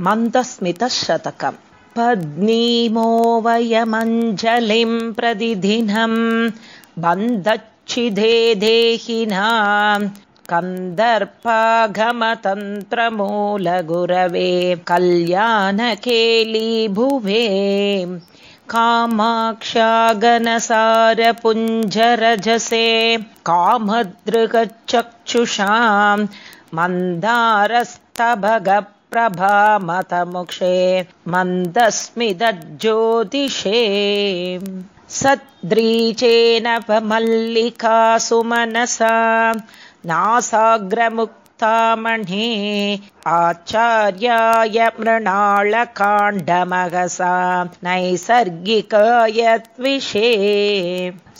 मन्दस्मितशतकम्। पद्मीमो वयमञ्जलिं प्रतिदिनम् बन्धच्छिदे देहिनां। कन्दर्पागमतन्त्रमूलगुरवे। कल्याणकेली भुवे कामाक्षागनसारपुञ्जरजसे। कामदृगचक्षुषां मन्दारस्तभगप्रभामतमुक्षे मन्दस्मिदज्योतिषे सद्रीचेन मल्लिका सुमनसा नासाग्रमुक्तामणे आचार्याय मृणालकाण्डमहसा नैसर्गिकयत्विषे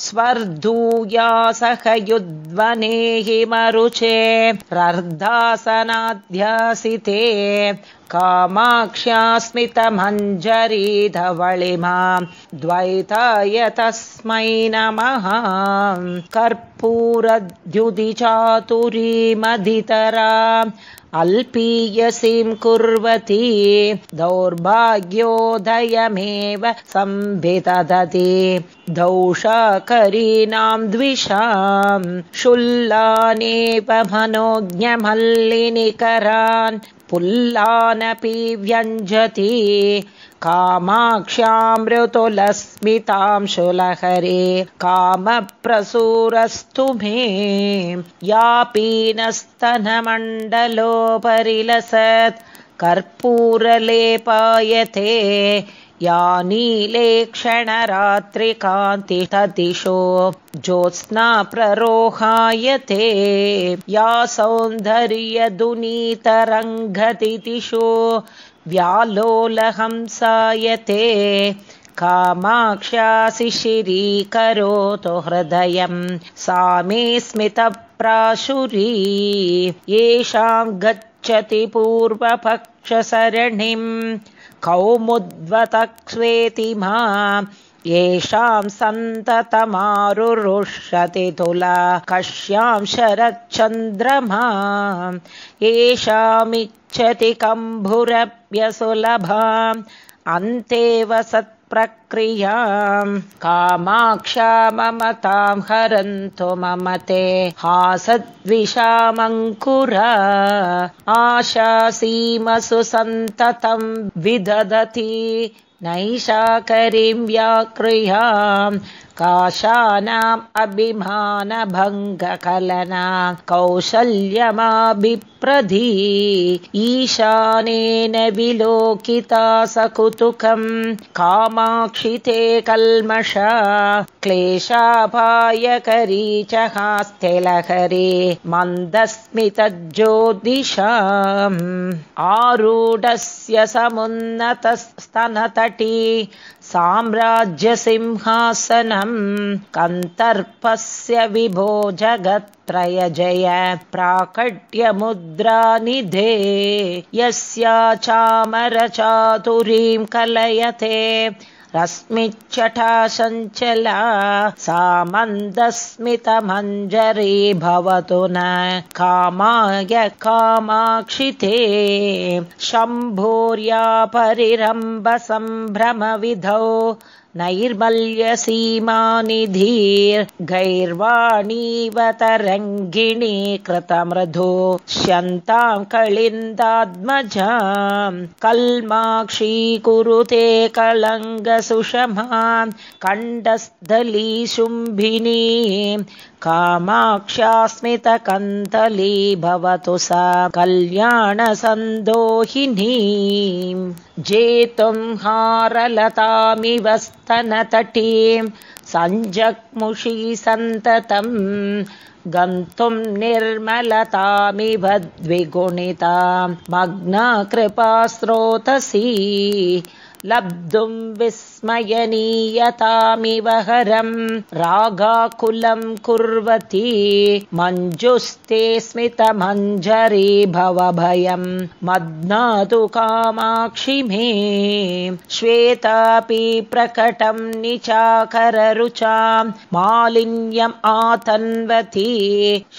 स्वर्धूया सह युध्वने हि मरुचे रर्धासनाध्यासिते कामाक्ष्यास्मितमञ्जरी धवलिमा द्वैताय तस्मै नमः। कर्पूरद्युदिचातुरीमधितरा अल्पीयसीं कुर्वती दौर्भाग्योदयमेव संविदधति दौषाकरीणां द्विषां शुल्लानेव मनोज्ञमल्लिनिकरान् पुल्लानपि व्यञ्जति। कामाक्ष्यामृतुलस्मितां शुलहरे कामप्रसूरस्तु मे। या पीनस्तनमण्डलोपरिलसत् कर्पूरलेपायते या नीले क्षणरात्रिकान्तितदिशो ज्योत्स्ना प्ररोहायते या सौन्दर्यदुनीतरङ्गतिदिशो व्यालोलहंसायते कामाक्ष्याशिशिरीकरोतु हृदयं। सा मे स्मितप्राशुरी। येषां गच्छति पूर्वपक्षसरणिम् कौमुद्वतक्ष्वेति मा येषां सन्ततमारुरुष्यति तुला कश्यां शरच्चन्द्रमा येषामिच्छति कम्भुरप्यसुलभाम् अन्तेव सत्प्रक्रियां कामाक्षा ममतां हरन्तु मम ते। हासद्विषामङ्कुरा। आशासीमसु सन्ततं विदधति। नैषाकरीं व्याक्रियां काशानाम् अभिमानभङ्गकलना कौशल्यमाभिप्रधी। ईशानेन विलोकिता सकुतुकम् कामाक्षिते कल्मषा। क्लेशापायकरी च हास्त्यलहरी मन्दस्मितज्योतिषाम्। आरूढस्य समुन्नतस्तनतटी साम्राज्यसिंहासनम् कन्तर्पस्य विभो जगत्त्रय जय प्राकट्यमुद्रानिधे यस्या चामरचातुरीं कलयते रश्मिच्छटा सञ्चला सा मन्दस्मितमञ्जरी भवतु न कामाय कामाक्षिते। शम्भोर्या परिरम्भसम्भ्रमविधौ नैर्मल्यसीमानिधीर्गैर्वाणीव तरङ्गिणी कृतमृधो श्यन्तां कलिन्दात्मजां कल्माक्षी कुरुते कलङ्गसुषमान् कण्डस्थली शुम्भिनी कामाक्ष्यास्मितकन्तली भवतु सा कल्याणसन्दोहिनी जेतुं हारलतामिव स्तनतटीं सञ्जग्मुषी सन्ततं गन्तुं निर्मलतामिव द्विगुणिता मग्ना कृपा स्रोतसी लब्धुम् विस्मयनीयतामिव हरम् रागाकुलम् कुर्वती मञ्जुस्ते स्मितमञ्जरी भवभयम् मध्नातु कामाक्षि मे श्वेतापि प्रकटम् निचाकररुचाम् मालिन्यम् आतन्वती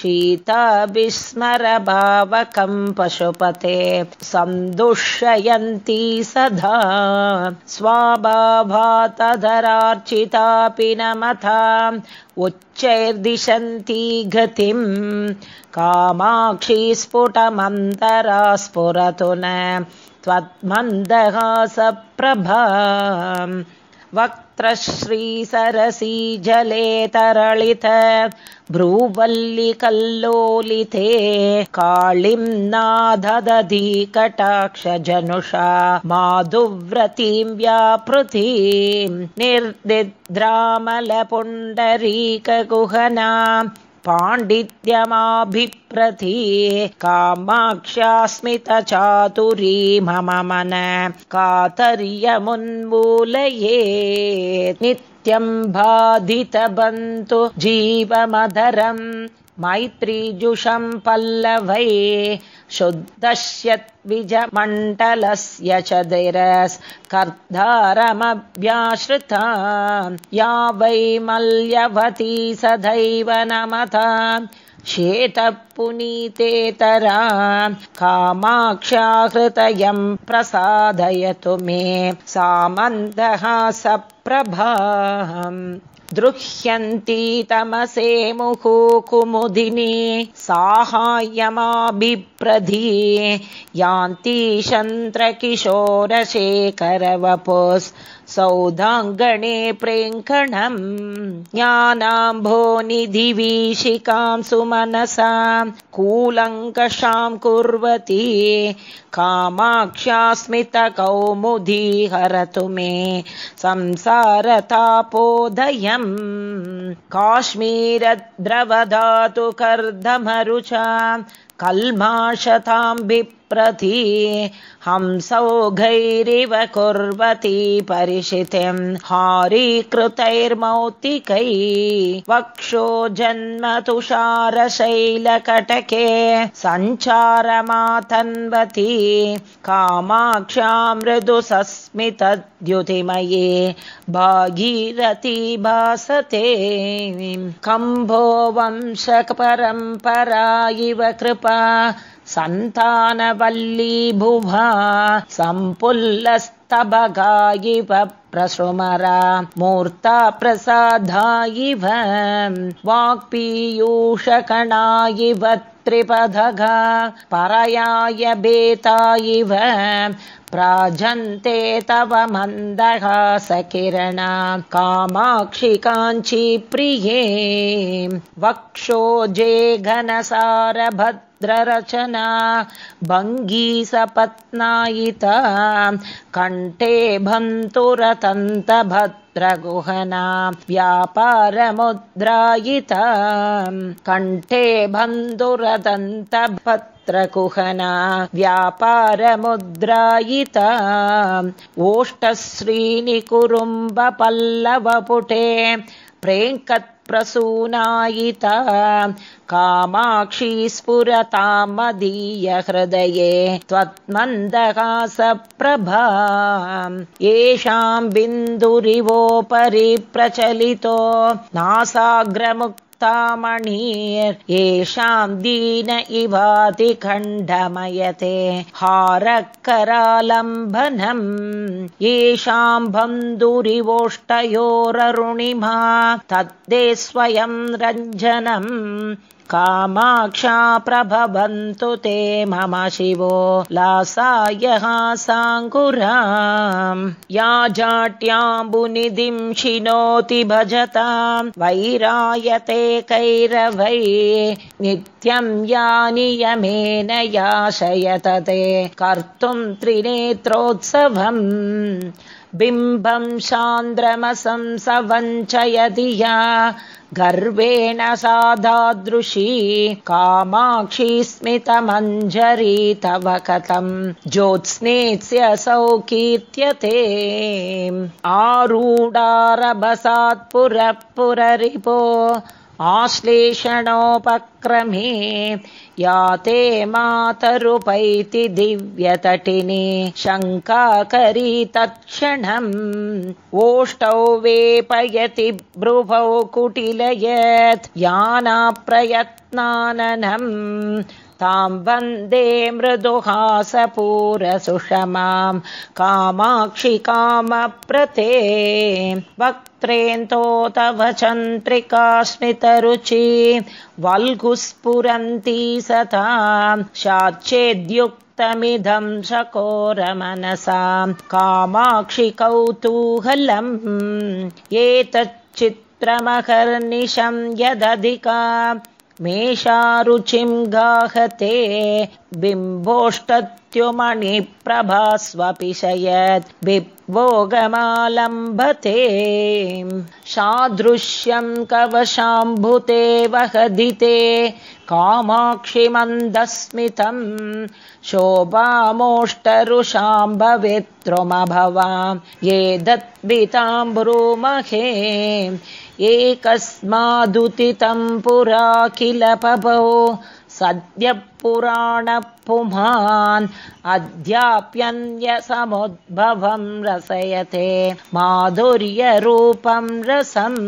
शीता विस्मरभावकम् पशुपते। सन्दुष्यन्ती सदा स्वाभावातधरार्चितापि न मथा उच्चैर्दिशन्ती गतिम्। कामाक्षी स्फुटमन्तरा स्फुरतु न त्वत्मन्दहासप्रभा वक्त्रश्रीसरसी जले तरलित भ्रूवल्लिकल्लोलिते काळिं नादधी कटाक्षजनुषा माधुव्रतीं व्यापृतिं निर्दिद्रामलपुण्डरीकगुहना पाण्डित्यमाभिप्रति कामाक्ष्यास्मितचातुरी मम मन कातर्यमुन्मूलये नित्यम् बाधितबन्तु जीवमधरम् मैत्रीजुषम् पल्लवै शुद्धश्यद्विजमण्डलस्य च दिरस्कर्धारमभ्याश्रिता या वै मल्यवती सदैव नमता। शेतपुनीतेतरा कामाक्षाहृतयम् प्रसादयतु मे सामन्दः सप्रभा दृह्यन्ती तमसे मुहु कुमुदिनी साहाय्यमाभिप्रधी। यान्ति शन्त्रकिशोरशेखरवपुस् सौधाङ्गणे प्रेङ्कणम् ज्ञानाम्भो निधिवीशिकां सुमनसां कूलङ्कषां कुर्वती कामाक्ष्यास्मितकौमुदी हरतु मे संसारतापोदयम्। काश्मीरद्रवधातु कर्धमरुचा कल्माशतां बिप्रति हंसौघैरिव कुर्वती परिषितिम् हारीकृतैर्मौक्तिकै वक्षो जन्म तुषारशैलकटके सञ्चारमातन्वती कामाक्षा मृदु सस्मितद्युतिमये भागीरथी भासते। कम्भो वंशपरम्परा इव कृपा सन्तानवल्ली भुवा सम्पुल्लस्तबगा इव प्रसृमरा मूर्ता प्रसादा इव वाक्पीयूषकणा इव त्रिपथगा परयाय बेता इव प्राजन्ते तव मन्दहासकिरणा कामाक्षि काञ्ची प्रिये वक्षोजे घनसारभद्ररचना भङ्गीसपत्नायिता कण्ठे भन्तुरतन्तभद्रगुहना व्यापारमुद्रायिता कण्ठे भन्तुरतन्तभद्र कुहना व्यापारमुद्रायिता ओष्ठश्रीनिकुरुम्बपल्लवपुटे प्रेङ्कत्प्रसूनायिता कामाक्षी स्फुरतां मदीयहृदये त्वत्मन्दहासप्रभा। येषां बिन्दुरिवोपरि प्रचलितो नासाग्रमुक् येषां दीन इवातिखण्डमयते हारकरालम्बनम् येषां बन्धुरिवोष्टयोररुणिमा तद्दे स्वयं रञ्जनम् कामाक्षा प्रभवन्तु ते मम शिवो लासायः साङ्कुराम् या जाट्याम्बुनिधिं शिनोति भजतां वैरायते कैरवै नित्यं या नियमेन याशयत ते। कर्तुं त्रिनेत्रोत्सवम् बिम्बं चान्द्रमसं स वञ्चयति या। गर्वेण सादादृशी कामाक्षी स्मितमञ्जरी तव कथम् ज्योत्स्नेत्स्य सौकीर्त्यते आरूढारभसात् पुरः पुररिपो आश्लेषणोपक्रमे या ते मातरुपैति दिव्यतटिनी शङ्काकरी तत्क्षणम् ओष्टौ वेपयति भ्रुवौ कुटिलयत् यानाप्रयत्नाननम् तां वन्दे मृदुहासपूरसुषमां कामाक्षि कामप्रते वक्त्रेन्तो तव चन्द्रिकास्मितरुचि वल्गुस्फुरन्ती सतां शाच्चेद्युक्तमिदं शकोरमनसां कामाक्षि कौतूहलम् एतच्चित्रमहर्निशं यदधिका मेषारुचिं गाहते बिम्बोष्टत्युमणिप्रभास्वपि शयत् बिभोगमालम्बते सादृश्यं कवशाम्भुते वहदिते कामाक्षि मन्दस्मितम् शोभामोष्टरुषाम्भवित्रुमभवां ये दत्पिताम्ब्रूमहे एकस्मादुतितं पुरा किल पभो सद्यः पुराणपुमान् अध्याप्यन्यसमुद्भवं रसयते माधुर्यरूपं रसम्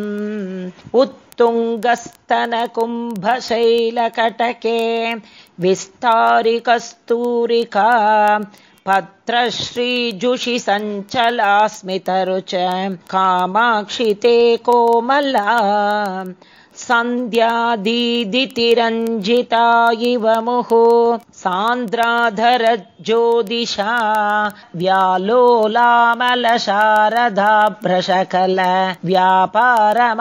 उत्तुङ्गस्तनकुम्भशैलकटके विस्तारिकस्तूरिका पत्रश्रीजुषि सञ्चलास्मितरुच कामाक्षि ते कोमला सन्ध्यादीदितिरञ्जिता इव मुहु सान्द्राधरज्योदिशा व्यालोलामलशारदाभ्रशकल व्यापारमातन्वते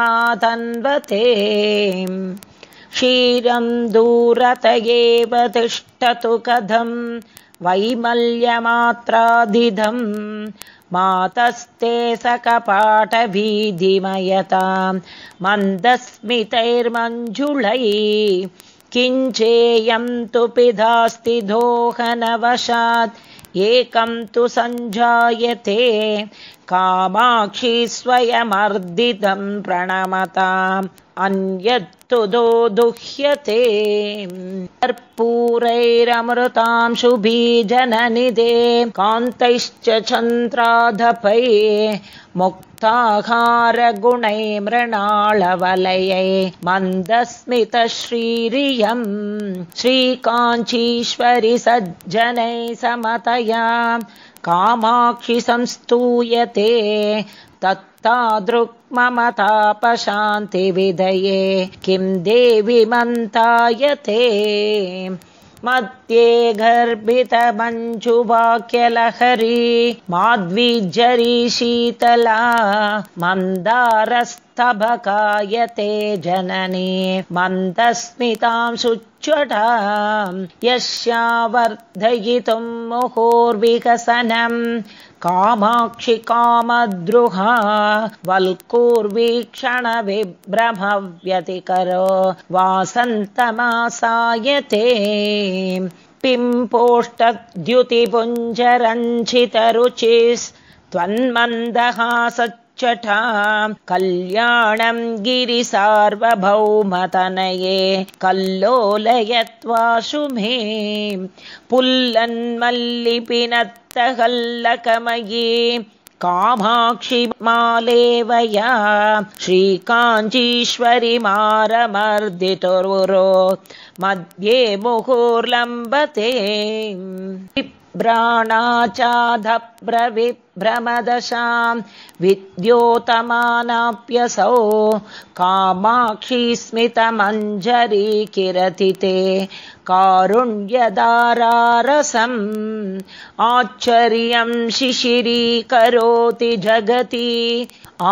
क्षीरं दूरत एव तिष्ठतु कथम् वैमल्यमात्राधिधम् मातस्ते सकपाटभीधिमयतां मन्दस्मितैर्मञ्जुळै किञ्चेयं तु पिधास्ति दोहनवशात् एकं तु सञ्जायते कामाक्षी स्वयमर्दितं प्रणमताम् अन्यत्तु दो दुह्यते। कर्पूरैरमृतां शुभीजननिदे कान्तैश्च चन्द्राधपै मुक्ताहारगुणै मृणालवलयै। मन्दस्मितश्रीरियम् श्रीकाञ्चीश्वरि सज्जनै समतया कामाक्षि संस्तूयते तत्तादृक्ममतापशान्तिविधये किं देवि मन्तायते मध्ये गर्भितमञ्जुवाक्यलहरी माध्वीजरी शीतला मन्दारस्तभकायते जननी मन्दस्मितां सुच्चटां यस्या वर्धयितुं मुहुर्विकसनम् कामाक्षि कामद्रुहा वल्कुर्वीक्षणविभ्रमव्यतिकरो वासन्तमासायते। पिम्पोष्टद्युतिपुञ्जरञ्चितरुचिस्त्वन्मन्दहास कल्याणं गिरिसार्वभौमतनये कल्लोलयत्वाशु मे पुल्लन्मल्लिपिनत्तहल्लकमयी कामाक्षि मालेवया श्रीकाञ्चीश्वरि मारमर्दितुर्वुरो मध्ये मुहुर्लम्बते भ्राणाचाधब्रविभ्रमदशां विद्योतमानाप्यसौ कामाक्षी स्मितमञ्जरी किरति ते कारुण्यदारारसम् आश्चर्यं शिशिरीकरोति जगति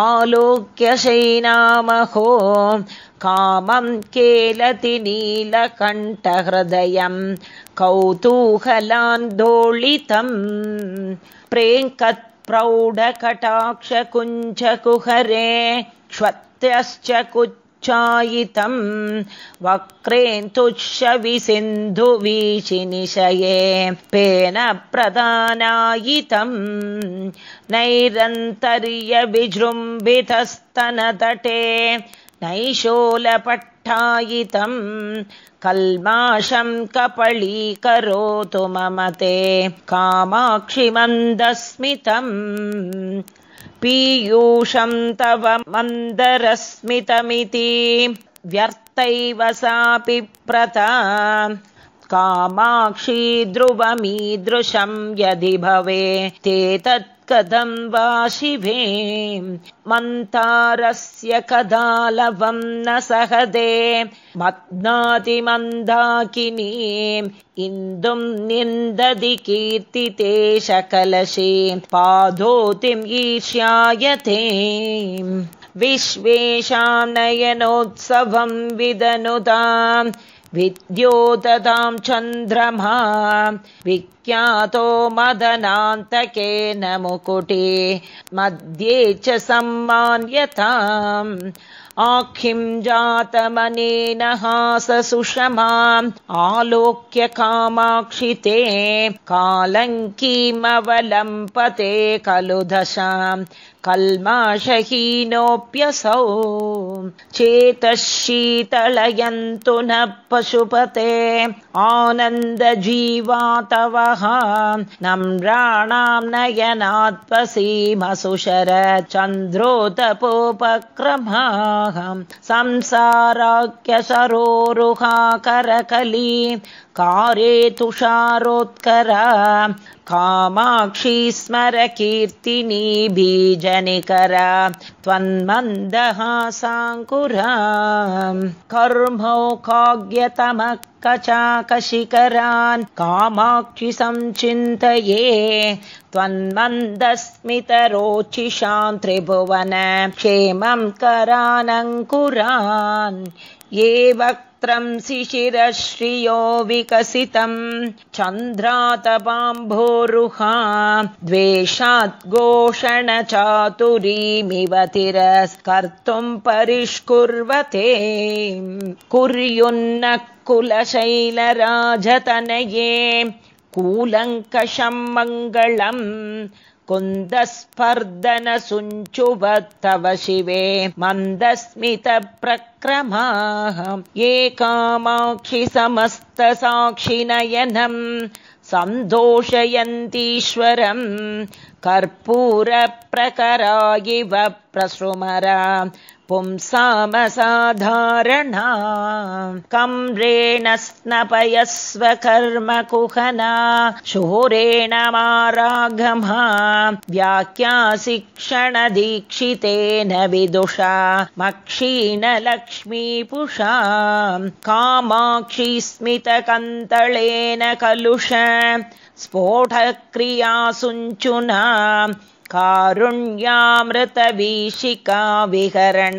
आलोक्यशैनामहो कामं केलति नीलकण्ठहृदयम् कौतूहलान्दोलितम् प्रेङ्कत् प्रौढकटाक्षकुञ्चकुहरे क्षत्रश्च कुच्चायितम् वक्रेन्तुच्छविसिन्धुवीचिनिशये पेन प्रदानायितम् नैरन्तर्यविजृम्भितस्तनतटे नैशोलपट्टायितम् कल्माषं कपलीकरोतु मम ते। कामाक्षिमन्दस्मितम् पीयूषं तव मन्दरस्मितमिति। व्यर्थैव सापि प्रता कामाक्षी ध्रुवमीदृशं यदि भवे ते तत् कथं वा शिवे? मन्तारस्य कदालवं न सहदे। मध्नाति मन्दाकिनी इन्दुं निन्दति कीर्तिते शकलशे। पादोतिम् ईर्ष्यायते। विश्वेषां नयनोत्सवं विदनुताम् विद्योततां चन्द्रमा विख्यातो मदनान्तकेन मुकुटे मध्ये च सम्मान्यताम्। आखिं जातमनेन हाससुषमाम् आलोक्य कामाक्षिते कालङ्कीमवलम्पते खलु दशाम् कल्माषहीनोऽप्यसौ चेतः शीतलयन्तु न पशुपते। आनन्दजीवातवः। नम्राणां नयनात्पसीमसुशर चन्द्रोतपोपक्रमाः संसाराख्यसरोरुहाकरकली कारे तुषारोत्करा कामाक्षी स्मर कीर्तिनी बीजनिकरा त्वन्मन्दहासाङ्कुरा कर्मौ काव्यतमः कचाकशिकरान् कामाक्षि संचिन्तये त्वन्मन्दस्मितरोचिषां त्रिभुवन क्षेमं करानङ्कुरान् ये वक्त्रं शिशिरश्रियो विकसितं। चन्द्रातपाम्भोरुहा द्वेषात् घोषणचातुरीमिव तिरस्कर्तुं परिष्कुर्वते। कुर्युन्न कुलशैलराजतनये कूलङ्कषं मङ्गलम् कुन्दस्पर्दनसुञ्चुवत्तव शिवे मन्दस्मितप्रक्रमाः ये कामाक्षि समस्तसाक्षिनयनम् सन्तोषयन्तीश्वरम् कर्पूरप्रकरा इव प्रसृमरा पुंसामसाधारणा कम्रेण स्नपयस्व कर्म कुहना। शोरेण मारागमा। व्याख्याशिक्षणदीक्षितेन विदुषा। मक्षीणलक्ष्मीपुषा। कामाक्षी स्मितकन्तलेन कलुष। स्फोटक्रियासुञ्चुना कारुण्यामृतवीशिका विहरण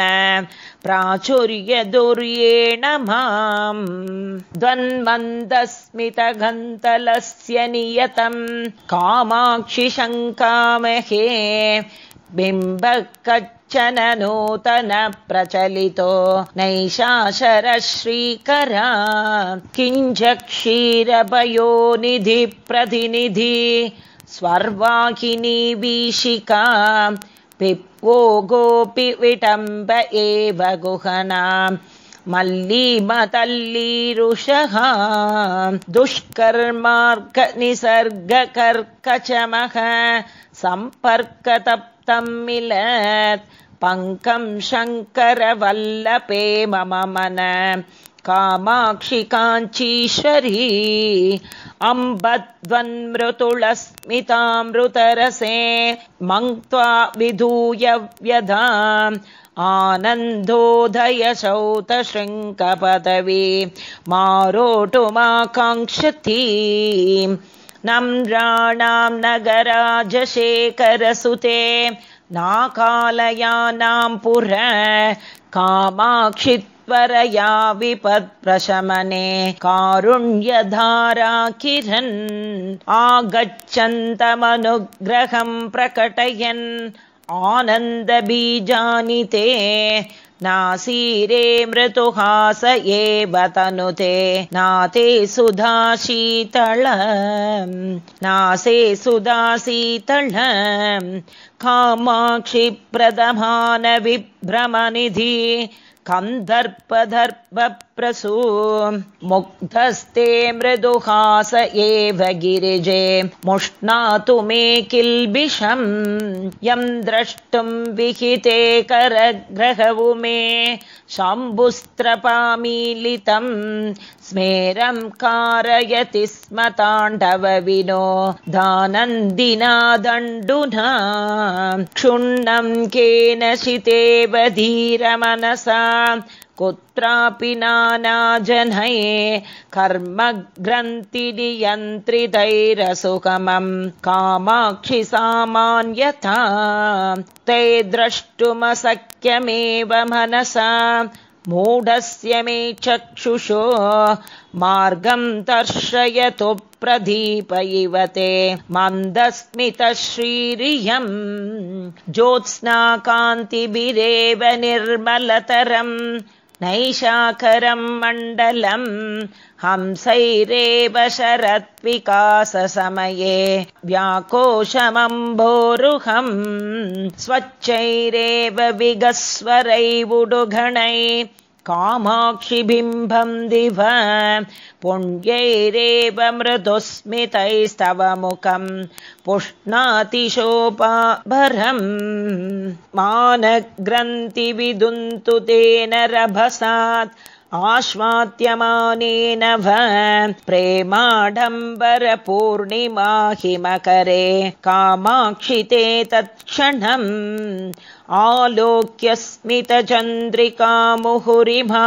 प्राचुर्यदुर्येण माम्। द्वन्मन्दस्मितगन्तलस्य नियतम् कामाक्षि शङ्कामहे बिम्बः कच्चन नूतन प्रचलितो नैषाशरश्रीकरा। किञ्च क्षीरभयोनिधि प्रतिनिधि स्वर्वाहिनी वीशिका पिप्वो गोपि विटम्ब एव गुहना मल्लीमतल्लीरुषः दुष्कर्मार्गनिसर्गकर्कचमः सम्पर्कतप्तं मिलत् पङ्कं शङ्करवल्लपे मम मन कामाक्षि काञ्चीश्वरी अम्बद्वन्मृतुलस्मितामृतरसे मङ्क्त्वा विधूय व्यधा आनन्दोदयशौतशृङ्कपदवी मारोटुमाकाङ्क्षती नम्राणां नगराजशेखरसुते नाकालयानां पुर कामाक्षि त्वरया विपत्प्रशमने कारुण्यधारा किरन् आगच्छन्तमनुग्रहं प्रकटयन् आनन्दबीजानि ते नासीरे मृतुहास एव तनुते नाते सुधाशीतळ नासे सुधाशीतळ कामाक्षिप्रदमानविभ्रमनिधि कन्दर्पदर्भप्रसू मुग्धस्ते मृदुहास एव गिरिजे। मुष्णातु मे किल्बिषम्। यं द्रष्टुं विहिते करग्रहवु मे। शाम्बुस्त्रपामीलितम् स्मेरं कारयति स्म ताण्डवविनो दानन्दिना दण्डुना क्षुण्णं केन शितेव धीरमनसा। कुत्रापि नानाजनये कर्मग्रन्थिनियन्त्रितैरसुखमं कामाक्षि सामान्यथा। ते द्रष्टुमशक्यमेव मनसा मूढस्य मे चक्षुषो मार्गं दर्शयतु प्रदीप इव ते। मन्दस्मितश्रीरियम् ज्योत्स्नाकान्तिभिरेव निर्मलतरम् नैशाकरं मण्डलम् हंसैरेव शरत्विकाससमये व्याकोशमम्भोरुहम् स्वच्छैरेव विगस्वरैवुडुघणै कामाक्षिबिम्बं दिव पुण्यैरेव मृदुस्मितैस्तव मुखम् पुष्णातिशोपाभरम् मानग्रन्थिविदुन्तु तेन रभसात् आश्वाद्यमानेन व प्रेमाडम्बरपूर्णिमाहिमकरे कामाक्षिते तत्क्षणम् आलोक्यस्मितचन्द्रिका मुहुरिमा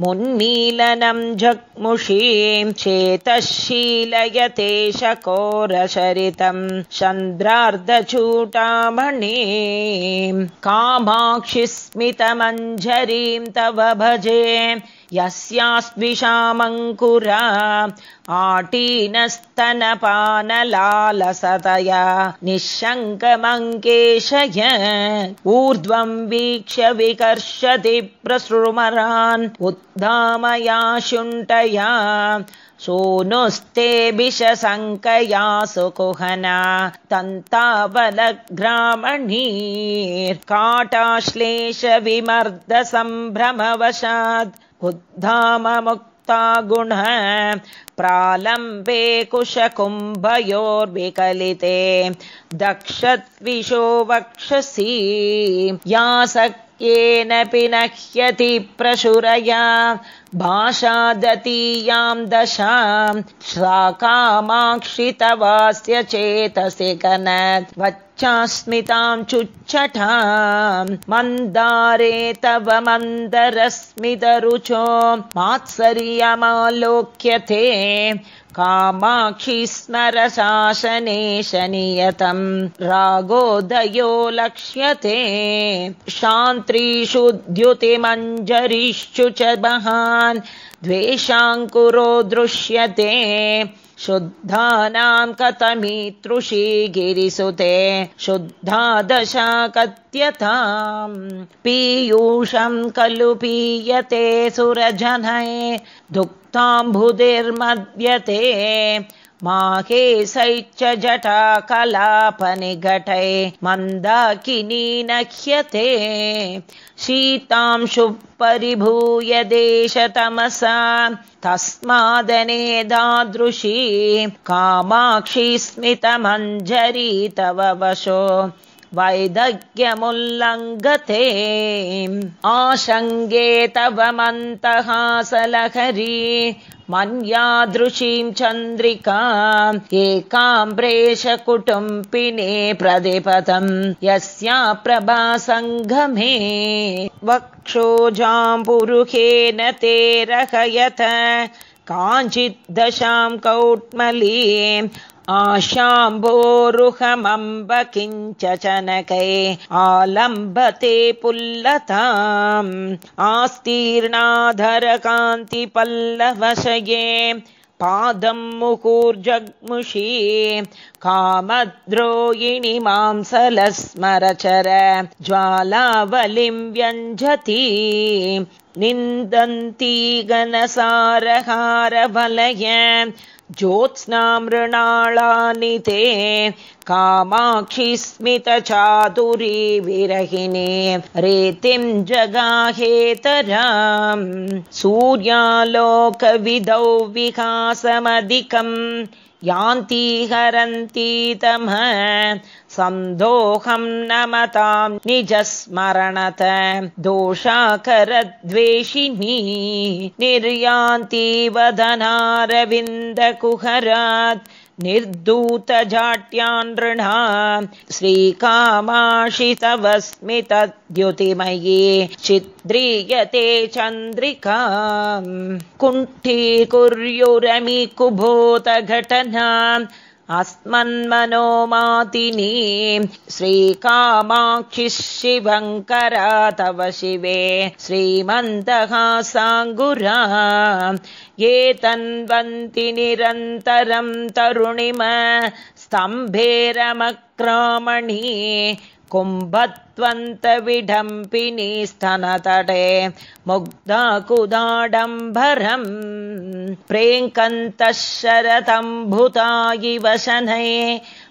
मुन्मीलनं जग्मुषीं चेतशीलयते शकोरशरितं चन्द्रार्धचूटामणिं कामाक्षिस्मितमञ्जरीं तव भजे यस्यास्विषामङ्कुरा आटीनस्तनपानलालसतया निःशङ्कमङ्केशय ऊर्ध्वं वीक्ष्य विकर्षति प्रसृमरान् उद्धामया शुण्ठया सोनुस्ते विषशङ्कया सुकुहना तन्तावलग्रामणीर्काटाश्लेषविमर्दसम्भ्रमवशात् उद्धाममुक्ता गुणः प्रालम्बे कुशकुम्भयोर्विकलिते दक्षत्विषो वक्षसि यासक्येन पिनह्यति प्रशुरया भाषादतीयां दशां सा कामाक्षितवास्य चेतसि कनत् वच्चास्मितां चुच्छटां मन्दारे तव मन्दरस्मितरुचो मात्सर्यमालोक्यते कामाक्षि स्मरशासने शनियतं रागोदयो लक्ष्यते। शान्त्रीषुद्युतिमञ्जरीषु च महान्। द्वेषाङ्कुरो दृश्यते शुद्धानां कथमीतृषी गिरिसुते शुद्धा दशा कथ्यताम् पीयूषं खलु पीयते सुरजनये दुःखाम्बुधिर्मद्यते माहेशैश्च जटा कलापनिघटै मन्दाकिनी नह्यते शीतांशु परिभूय देशतमसा तस्मादनेदादृशी कामाक्षी स्मितमञ्जरी तव वशो वैदग्यमुल्लङ्घते। आशङ्गे तव मन्तहासलहरी मन्यादृशीं चन्द्रिका एकाम्ब्रेशकुटुम्बिने प्रतिपदम् यस्या प्रभासङ्गमे वक्षोजाम्बुरुहेन ते रहयत। काञ्चिद्दशां कौट्मलीं आशाम्भोरुहमम्ब किञ्च चनकै आलम्बते पुल्लताम् आस्तीर्णाधरकान्तिपल्लवशये पादं मुहुर्जग्मुषी कामद्रोयिणि मांसलस्मरचर ज्वालावलिं व्यञ्जति निन्दन्ती गनसारहारवलय ज्योत्स्नामृणालानि ते कामाक्षि स्मितचातुरी विरहिणे रेतिं जगाहेतराम् सूर्यालोकविधौ विकासमधिकम् यान्ति हरन्ति तमः सन्दोहं नमतां निजस्मरणत दोषाकरद्वेषिणी निर्यान्ति वदनारविन्दकुहरात् निर्दूतजाट्यानृणा श्रीकामाशि तव स्मितद्युतिमयी चिद्रीयते चन्द्रिका। कुण्ठीकुर्युरमि कुभूतघटना अस्मन्मनोमातिनी श्रीकामाक्षि शिवङ्करा तव शिवे श्रीमन्तः साङ्गुरा ये तन्वन्ति निरन्तरं तरुणिम स्तम्भेरमक्रामणि कुम्भत्वन्तविडम्पिनी स्तनतटे मुग्धाकुदाडम्बरम् प्रेङ्कन्तः शरतम्भुता इव शनै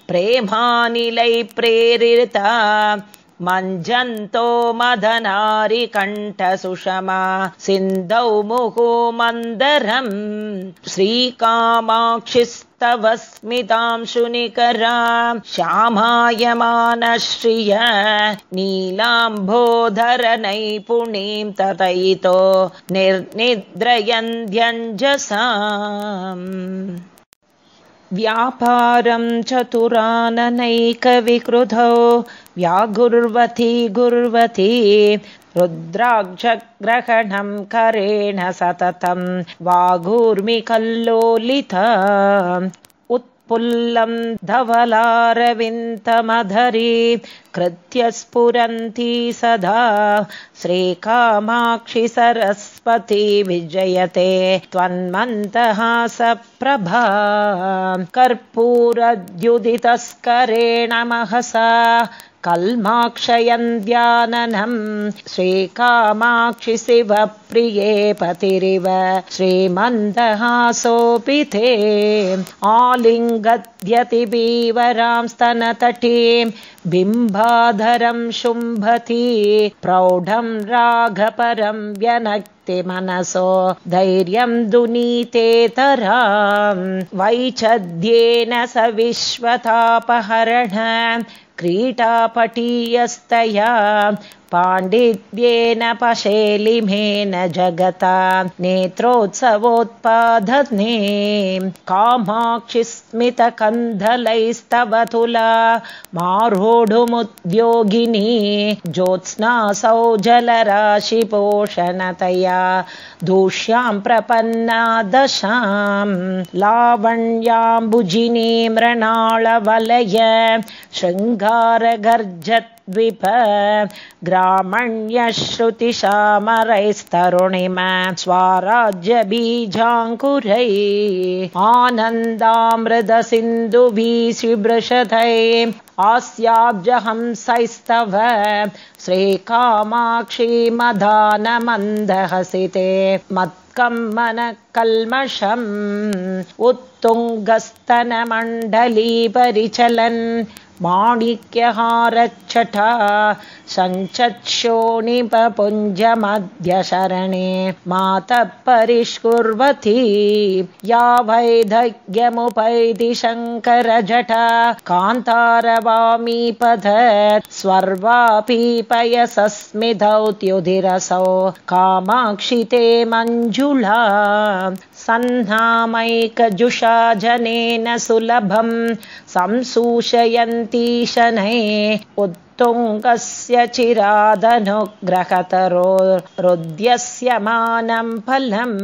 प्रेमानिलै प्रेरिता मञ्जन्तो मदनारिकण्ठसुषमा सिन्धौ मुहो मन्दरम् श्रीकामाक्षिस्तव स्मितांशुनिकरा श्यामायमानश्रिय नीलाम्भोधर नैपुणीं ततयितो निर्निद्रयन्ध्यञ्जसा व्यापारं चतुराननैकविकृधौ व्यागुर्वती गुर्वती रुद्राक्षग्रहणं करेण सततं वागूर्मिकल्लोलिता उत्पुल्लं धवलारविन्तमधरी कृत्य स्फुरन्ती सदा श्रीकामाक्षि सरस्वती विजयते त्वन्मन्तः सप्रभा कर्पूरद्युदितस्करेण महसा कल्माक्षयन्द्याननम् श्रीकामाक्षि शिवप्रिये पतिरिव श्रीमन्दहासोऽपि ते आलिङ्गद्यति बीवरां स्तनतटीं बिम्बाधरं शुम्भति प्रौढं राघपरं व्यनक्ति मनसो धैर्यं दुनीतेतरां वैचद्येन स विश्वतापहरण क्रीटापटीयस्तया पाण्डित्येन पशेलिमेन जगता नेत्रोत्सवोत्पादने कामाक्षिस्मितकन्धलैस्तव तुला मारोढुमुद्योगिनी ज्योत्स्नासौ जलराशिपोषणतया दूष्यां प्रपन्ना दशां लावण्याम्बुजिनी मृणालवलय शृङ्गारगर्जत् द्विप ग्रामण्यश्रुतिशामरैस्तरुणिम स्वाराज्यबीजाङ्कुरै आनन्दामृदसिन्धुभिषधै आस्याब्जहंसैस्तव श्रीकामाक्षी मदानमन्दहसिते मत्कं मनकल्मषम् उत्तुङ्गस्तनमण्डलीपरिचलन् माणिक्यहारच्छठा। सञ्चक्षोणिपपुञ्जमध्यशरणे मातः परिष्कुर्वती या वैधग्यमुपैति शङ्करजटा कान्तारवामीपध स्वर्वापीपयसस्मिधौत्युधिरसौ कामाक्षिते मञ्जुला सह्नामैकजुषा जनेन सुलभं संसूषयन्ती शनै उत्तुङ्गस्य चिरादनुग्रहतरो रुद्यस्य मानं फलम्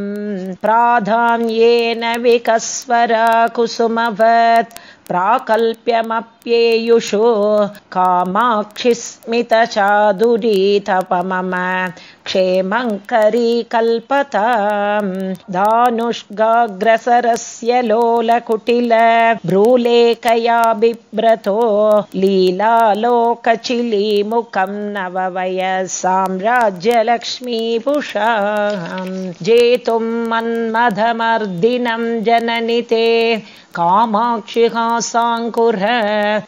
प्राधान्येन विकस्वरा कुसुमवत् प्राकल्प्यमप्येयुषु कामाक्षिस्मितचादुरीतपमम क्षेमङ्करी कल्पता दानुष्गाग्रसरस्य लोलकुटिल भ्रूलेखया बिभ्रतो लीलालोकचिलीमुखं नववय साम्राज्यलक्ष्मीपुषा जेतुं मन्मथमर्दिनं जननि ते कामाक्षिहासाङ्कुर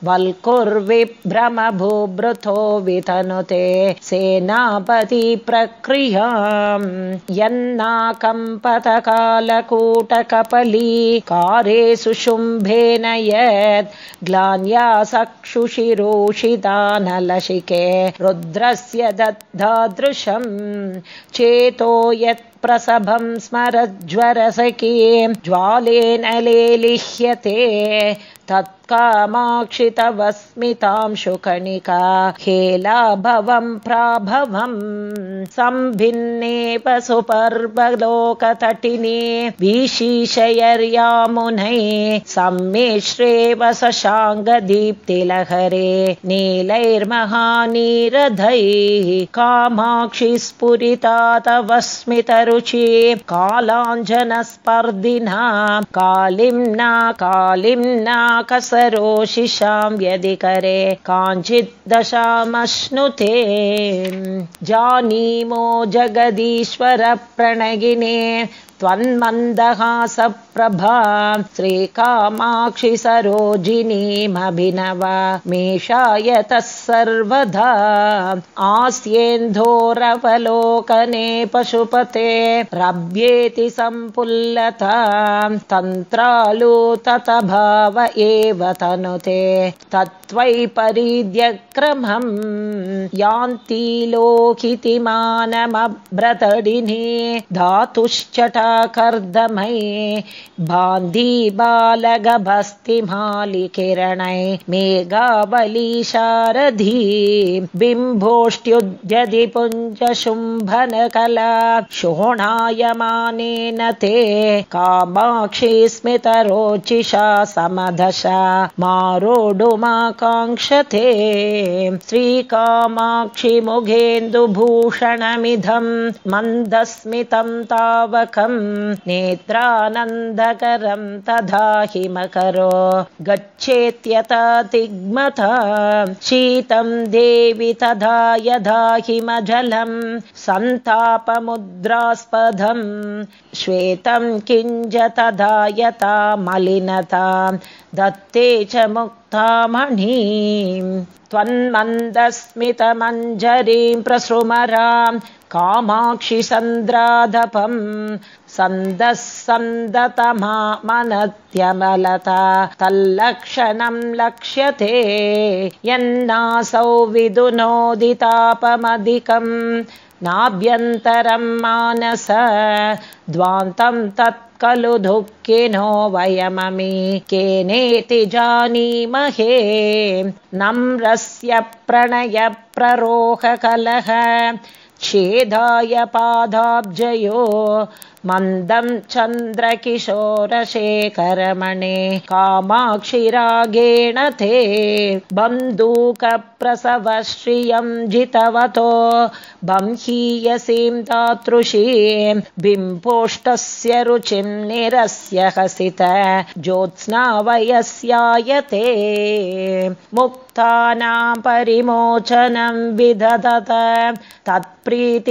वल्कुर्विभ्रमभूभृतो वितनुते सेनापति यन्नाकम्पतकालकूटकपली कारे सुशुम्भेन यत्। ग्लान्या सक्षुषिरोषितानलशिके रुद्रस्य दद्धादृशम्। चेतो यत् प्रसभं स्मरज्वरसखी ज्वालेन लेलिह्यते तत्कामाक्षितवस्मितां शुकणिका हेलाभवं प्राभवम् सम्भिन्ने पशुपर्वलोकतटिने विशीशयर्यामुनै सम्मिश्रेव शशाङ्गदीप्तिलहरे नीलैर्महानीरधैः कामाक्षि स्फुरिता तव स्मितरुचि कालाञ्जनस्पर्धिना कालिम्ना कालिम्ना कसरोशिषां यदि करे काञ्चिद्दशामश्नुते। जानीमो जगदीश्वरप्रणगिने त्वन्मन्दहासप्रभा श्रीकामाक्षि सरोजिनीमभिनव मेषायतः सर्वधा आस्येन्धोरवलोकने पशुपते रव्येति सम्पुल्लता तन्त्रालु भाव एव तनुते तत्त्वैपरीद्यक्रमम् यान्ति लोकितिमानमभ्रतडिनी धातुश्चटा कर्दमये बान्धी बालगभस्तिमालिकिरणै मेघावली शारधी बिम्भोष्ट्युद्यदि पुञ्जशुम्भनकला शोणायमानेन ते कामाक्षी स्मितरोचिषा समदश मारोडुमाकाङ्क्षते श्रीकामाक्षि मुगेन्दुभूषणमिधम् मन्दस्मितं तावकम् नेत्रानन्दकरं तथा हिमकरो। गच्छेत्यतातिग्मता शीतं देवि तथा यथा हिमजलं। सन्तापमुद्रास्पदम् श्वेतं किञ्ज तथा यथा मलिनता। दत्ते च मुक्तामणिं त्वन्मन्दस्मितमञ्जरीं प्रसृमरां। कामाक्षि सन्द्राधपम् सन्दः सन्दतमा मनत्यमलता तल्लक्षणं लक्ष्यते यन्नासौ विदुनोदितापमधिकम् नाभ्यन्तरं मानस द्वान्तं तत् खलु दुःखिनो वयममि केनेति जानीमहे नम्रस्य प्रणयप्ररोहकलह छेदाय पादाब्जयो मन्दं चन्द्रकिशोरशेखरमणे कामाक्षिरागेण ते बन्धूकप्रसवश्रियं जितवतो बंहीयसीं तातृशीं बिम्पोष्टस्य रुचिं निरस्य हसित ज्योत्स्नावयस्यायते। मुक्तानां परिमोचनं विदधत तत्प्रीतिनिष्पादिनी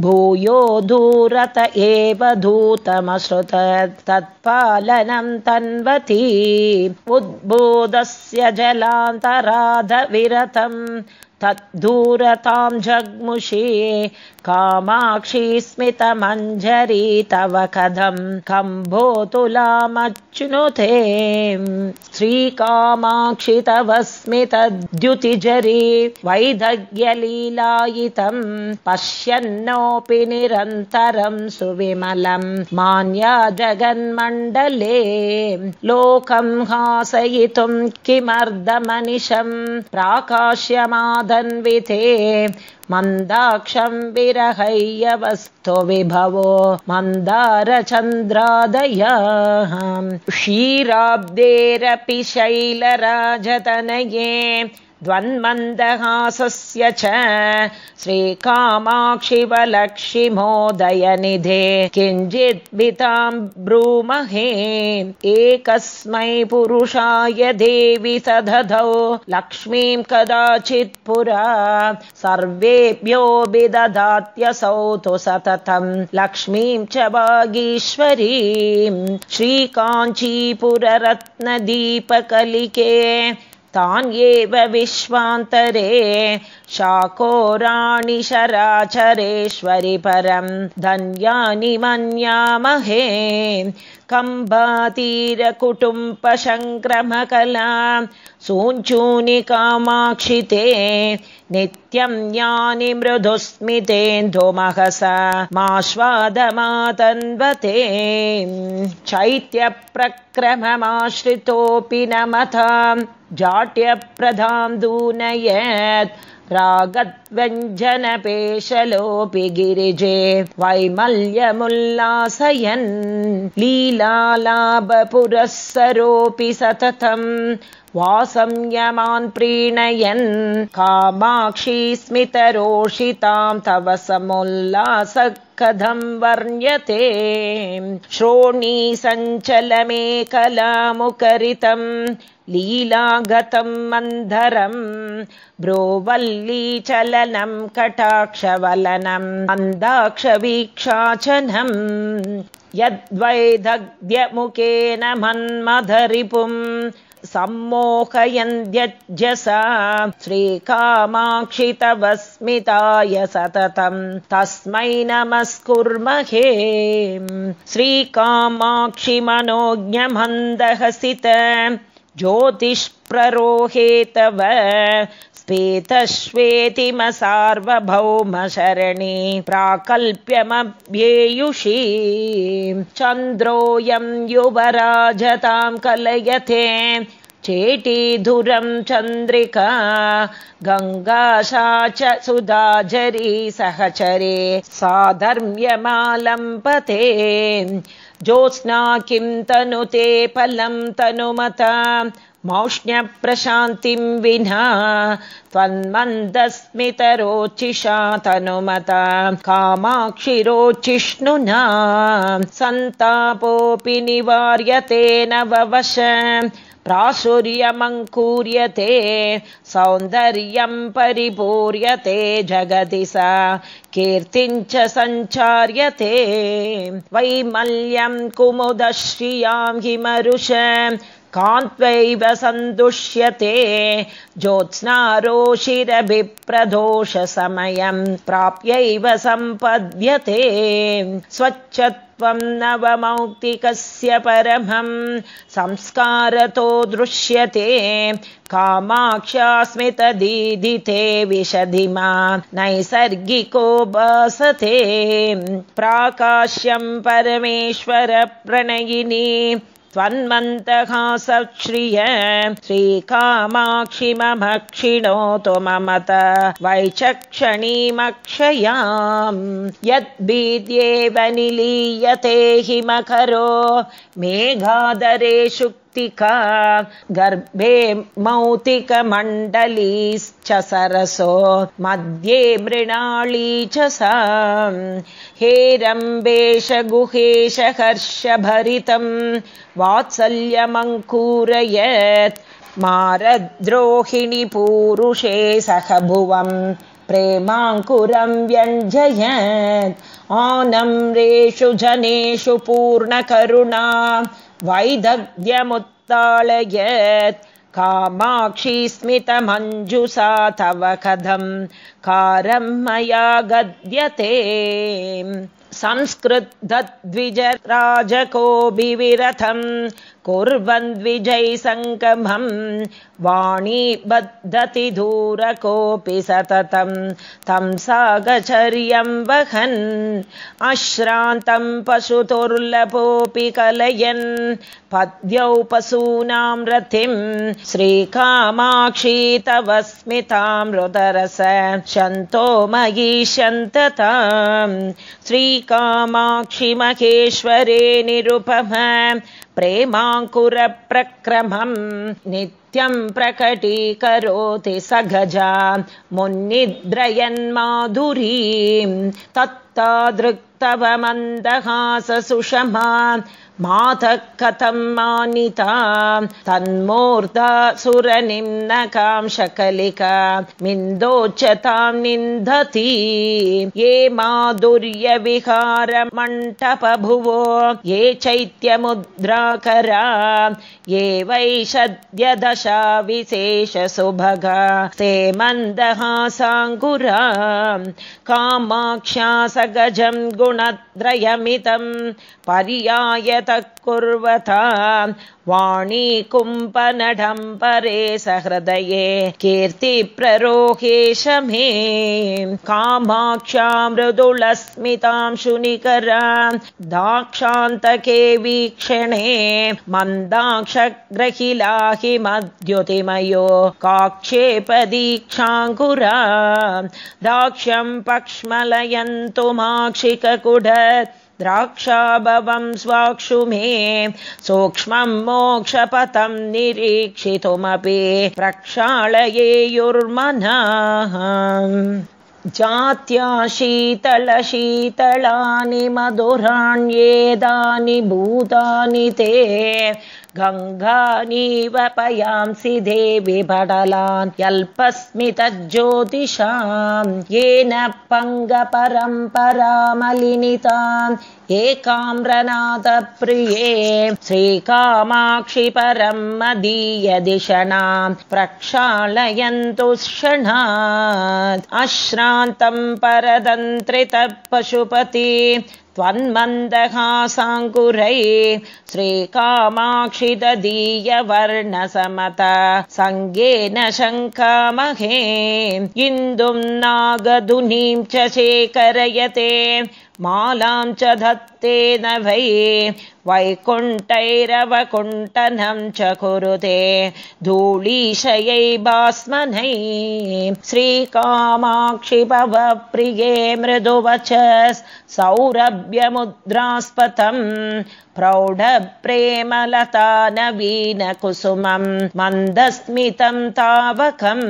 भूयो दूरत एव धूतमश्रुत तत्पालनं तन्वती। उद्बोधस्य जलान्तराधविरतम्। तद्धूरतां जग्मुषे कामाक्षी स्मितमञ्जरी तव कथं कम्भोतुलामच्नुते श्रीकामाक्षि तव स्मितद्युतिजरी वैदग्यलीलायितं पश्यन्नोऽपि निरन्तरं सुविमलं मान्या जगन्मण्डले। लोकं हासयितुं किमर्धमनिशं प्राकाश्यमादन्विते मन्दाक्षं विरहय्यवस्तु विभवो मन्दारचन्द्रादय। क्षीराब्देरपि शैलराजतनये द्वन्मन्दहासस्य च श्रीकामाक्षिवलक्षिमोदयनिधे किञ्चिद्भितां ब्रूमहे एकस्मै पुरुषाय देवि सदधौ लक्ष्मीं कदाचित् पुरा सर्वेभ्यो विदधात्यसौ तु सततं लक्ष्मीं च वागीश्वरीं श्रीकाञ्चीपुररत्नदीपकलिके तान्येव विश्वान्तरे शाकोराणि शराचरेश्वरि परं धन्यानि मन्यामहे। कम्बातीरकुटुम्बशङ्क्रमकला सूञ्चूनि कामाक्षिते नित्यं यानि मृदुस्मितेन्दुमहसा माश्वादमातन्वते। चैत्यप्रक्रममाश्रितोऽपि न मथां जाट्यप्रधां दूनयत् रागद्व्यञ्जनपेशलोऽपि गिरिजे वैमल्यमुल्लासयन् लीलालाभपुरःसरोऽपि सततम् वासंयमान् प्रीणयन् कामाक्षी स्मितरोषितां तव समुल्लास कथं वर्ण्यते श्रोणी सञ्चलमेकलामुकरितम् लीलागतं मन्धरं ब्रोवल्लीचलनं कटाक्षवलनं मन्दाक्षवीक्षाचनं यद्वैदग्ध्यमुखेन मन्मधरिपुं सम्मोहयन्त्यजसा श्रीकामाक्षि तव स्मिताय सततं तस्मै नमस्कुर्महे। श्रीकामाक्षि मनोज्ञमन्दहसित ज्योतिष्प्ररोहे तव प्राकल्प्यमभ्येयुषी चन्द्रोऽयं युवराजतां कलयते चेटीधुरं चन्द्रिका गङ्गाशा च सुधाजरी सहचरे साधर्म्यमालम्पते ज्योत्स्ना किं तनुते फलं तनुमता मौष्ण्यप्रशान्तिं विना त्वन्मन्दस्मितरोचिषा तनुमता कामाक्षिरोचिष्णुना सन्तापोऽपि निवार्यते नववश प्राशुर्यमङ्कूर्यते सौन्दर्यं परिपूर्यते जगति सा कीर्तिञ्च सञ्चार्यते। वैमल्यं कुमुदश्रियां हिमरुष कान्त्वैव सन्दुष्यते ज्योत्स्नारोषिरभिप्रदोषसमयं प्राप्यैव सम्पद्यते नवमौक्तिकस्य परमं संस्कारतो दृश्यते। कामाक्ष्यास्मितदीदिते विशधिमा नैसर्गिको भासते प्राकाश्यं परमेश्वरप्रणयिनी त्वन्मन्तहासश्रिय श्रीकामाक्षि ममक्षिणोतु ममत वैचक्षणीमक्षयाम्। यद्भीत्येव निलीयते हिमकरो मेघादरेषु गर्भे मौतिकमण्डलीश्च सरसो मध्ये मृणाली च सा। हेरम्बेश हर्षभरितं वात्सल्यमङ्कूरयत् मारद्रोहिणि पूरुषे सह भुवं प्रेमाङ्कुरं व्यञ्जयत्। आनम्रेषु जनेषु पूर्णकरुणा वैदग्ध्यमुत्तालयत् कामाक्षी स्मितमञ्जुसा तव कथं कारं मया गद्यते। संस्कृतद्विजराजकोऽभिविरथं कुर्वन्द्विजय सङ्गमम् वाणी बद्धति दूरकोऽपि सततं तं सागचर्यं वहन् अश्रान्तं पशुतुर्लभोऽपि कलयन् पद्यौ पशूनां रतिं श्रीकामाक्षी तव स्मितां रुदरस शन्तो मयीशन्ततां श्रीकामाक्षि महेश्वरे निरुपम प्रेमाङ्कुरप्रक्रमं नित्यं प्रकटीकरोति सगजा मुन्निद्रयन्माधुरीं तत्तादृक्तव मन्दहाससुषमा मातः कथं मानिता तन्मूर्धा सुरनिम्नकां शकलिका मिन्दोच्चतां निन्दति। ये माधुर्यविहारमण्टपभुवो ये चैत्यमुद्राकरा ये वैषद्यदशा विशेषसुभगा ते मन्दहासाङ्गुरा कामाक्षा स गजं गुणत्रयमितं पर्यायत कुर्वता वाणी कुम्पनडम्बरे सहृदये कीर्तिप्ररोहेश मे कामाक्षा मृदुलस्मितां शुनिकरा दाक्षान्तके वीक्षणे मन्दाक्षग्रहिलाहि मद्युतिमयो काक्षेपदीक्षाङ्कुरा दाक्ष्यं पक्ष्मलयन्तु माक्षिककुड द्राक्षाभवं स्वाक्षु मे। सूक्ष्मं मोक्षपथं निरीक्षितुमपि प्रक्षालयेयुर्मनः। जात्या शीतलशीतलानि मधुराण्येदानि भूतानि ते गङ्गानीव पयांसि देवि पडलान् यल्पस्मितज्योतिषाम् येन पङ्गपरम्परामलिनितान् एकाम्रनाथप्रिये श्रीकामाक्षि परं मदीयदिशनां प्रक्षालयन्तु क्षणात् अश्रान्तं परतन्त्रितः पशुपति त्वन्मन्दहासाङ्कुरै श्रीकामाक्षिदीयवर्णसमत सङ्गेन शङ्कामहे इन्दुं नागधुनीं च शेखरयते मालां च धत्तेन वै। वैकुण्ठैरवकुण्ठनं च कुरुते। धूलीशयै भास्मनै श्रीकामाक्षि भवप्रिये मृदुवच सौरभ्यमुद्रास्पतं प्रौढप्रेमलता नवीनकुसुमं मन्दस्मितं तावकं।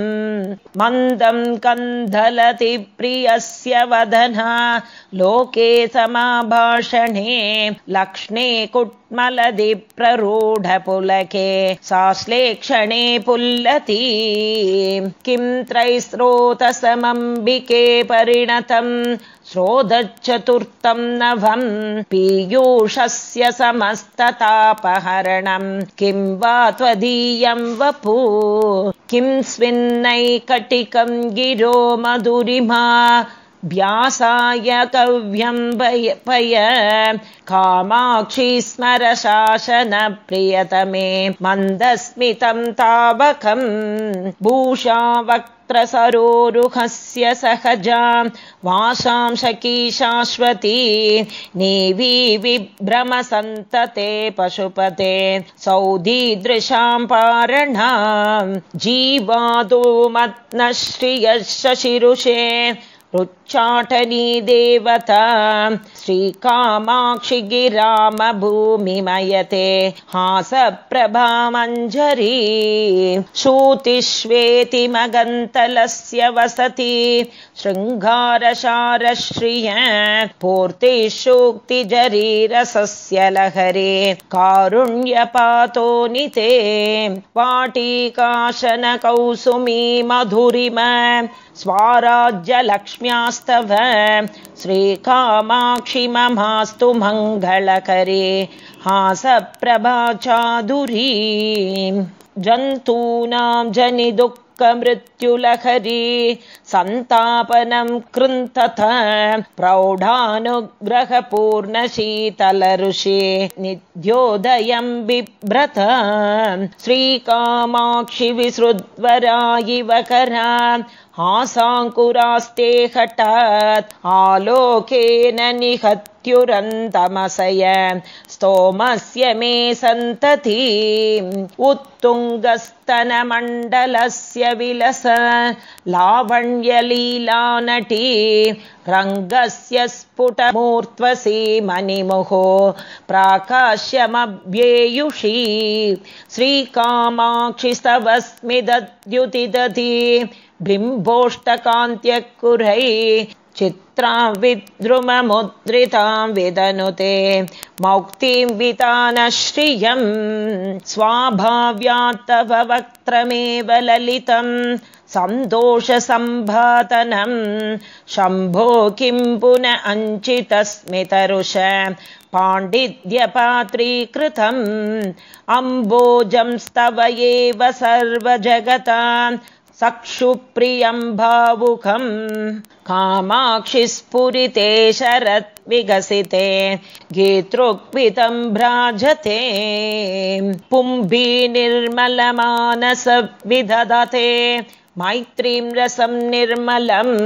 मन्दं कन्दलति प्रियस्य वदना। लोके समाभाषणे लक्ष्णे कुट्मलदिप्ररूढपुलके साश्लेक्षणे पुल्लती। किं त्रैस्रोतसमम्बिके परिणतम् श्रोधचतुर्थं नभं पीयूषस्य समस्ततापहरणं। किं वा त्वदीयं वपु। किं स्विन्नैकटिकं गिरो मधुरिमा व्यासाय कव्यं पय कामाक्षि स्मर शासनप्रियतमे मन्दस्मितं तावकं। भूषा वक्त्रसरोरुहस्य सहजा। वाशां शकी शाश्वती। नीवी विभ्रमसन्तते पशुपते। सौधीदृशां पारणां। जीवादो मत्नश्रियशिरुषे रुच्चाटनी देवता श्रीकामाक्षि गिरामभूमिमयते हासप्रभामञ्जरी श्रुतिष्वेतिमगन्तलस्य वसति शृङ्गारशारश्रिय पूर्तिशोक्तिजरीरसस्य लहरे कारुण्यपातो निते वाटिकाशनकौसुमी मधुरिम स्वाराज्यलक्ष्म्यास्तव। श्रीकामाक्षि ममास्तु मङ्गलकरे। हासप्रभा चादुरी। जन्तूनां जनिदुःख दुःखमृत्युलहरी सन्तापनं कृन्तथ। प्रौढानुग्रहपूर्णशीतलऋषि। निध्योदयं बिभ्रत। श्रीकामाक्षि विसृद्वरायिवकरा आसाङ्कुरास्ते हठात् आलोकेन निहत्युरन्तमसय। स्तोमस्य मे सन्तति। उत्तुङ्गस्तनमण्डलस्य विलस। लावण्यलीलानटी रङ्गस्य स्फुटमूर्त्वसी मणिमुहो प्राकाश्यमभ्येयुषी श्रीकामाक्षिस्तवस्मिदद्युतिदधि बिम्बोष्टकान्त्यकुरै चित्रां विद्रुममुद्रितां विदनुते मौक्तिं वितानश्रियं स्वाभाव्यात्तव वक्त्रमेव ललितं सन्तोषसम्भातनं शम्भो किं पुन अञ्चितस्मितरुष पाण्डित्यपात्रीकृतम् अम्बोजंस्तव एव सर्वजगताम् सक्षुप्रियं भावुकम् कामाक्षि स्फुरिते शरत् विकसिते गीतृक्वितं भ्राजते पुम्भी निर्मलमानस विदधते मैत्रीं रसं निर्मलम्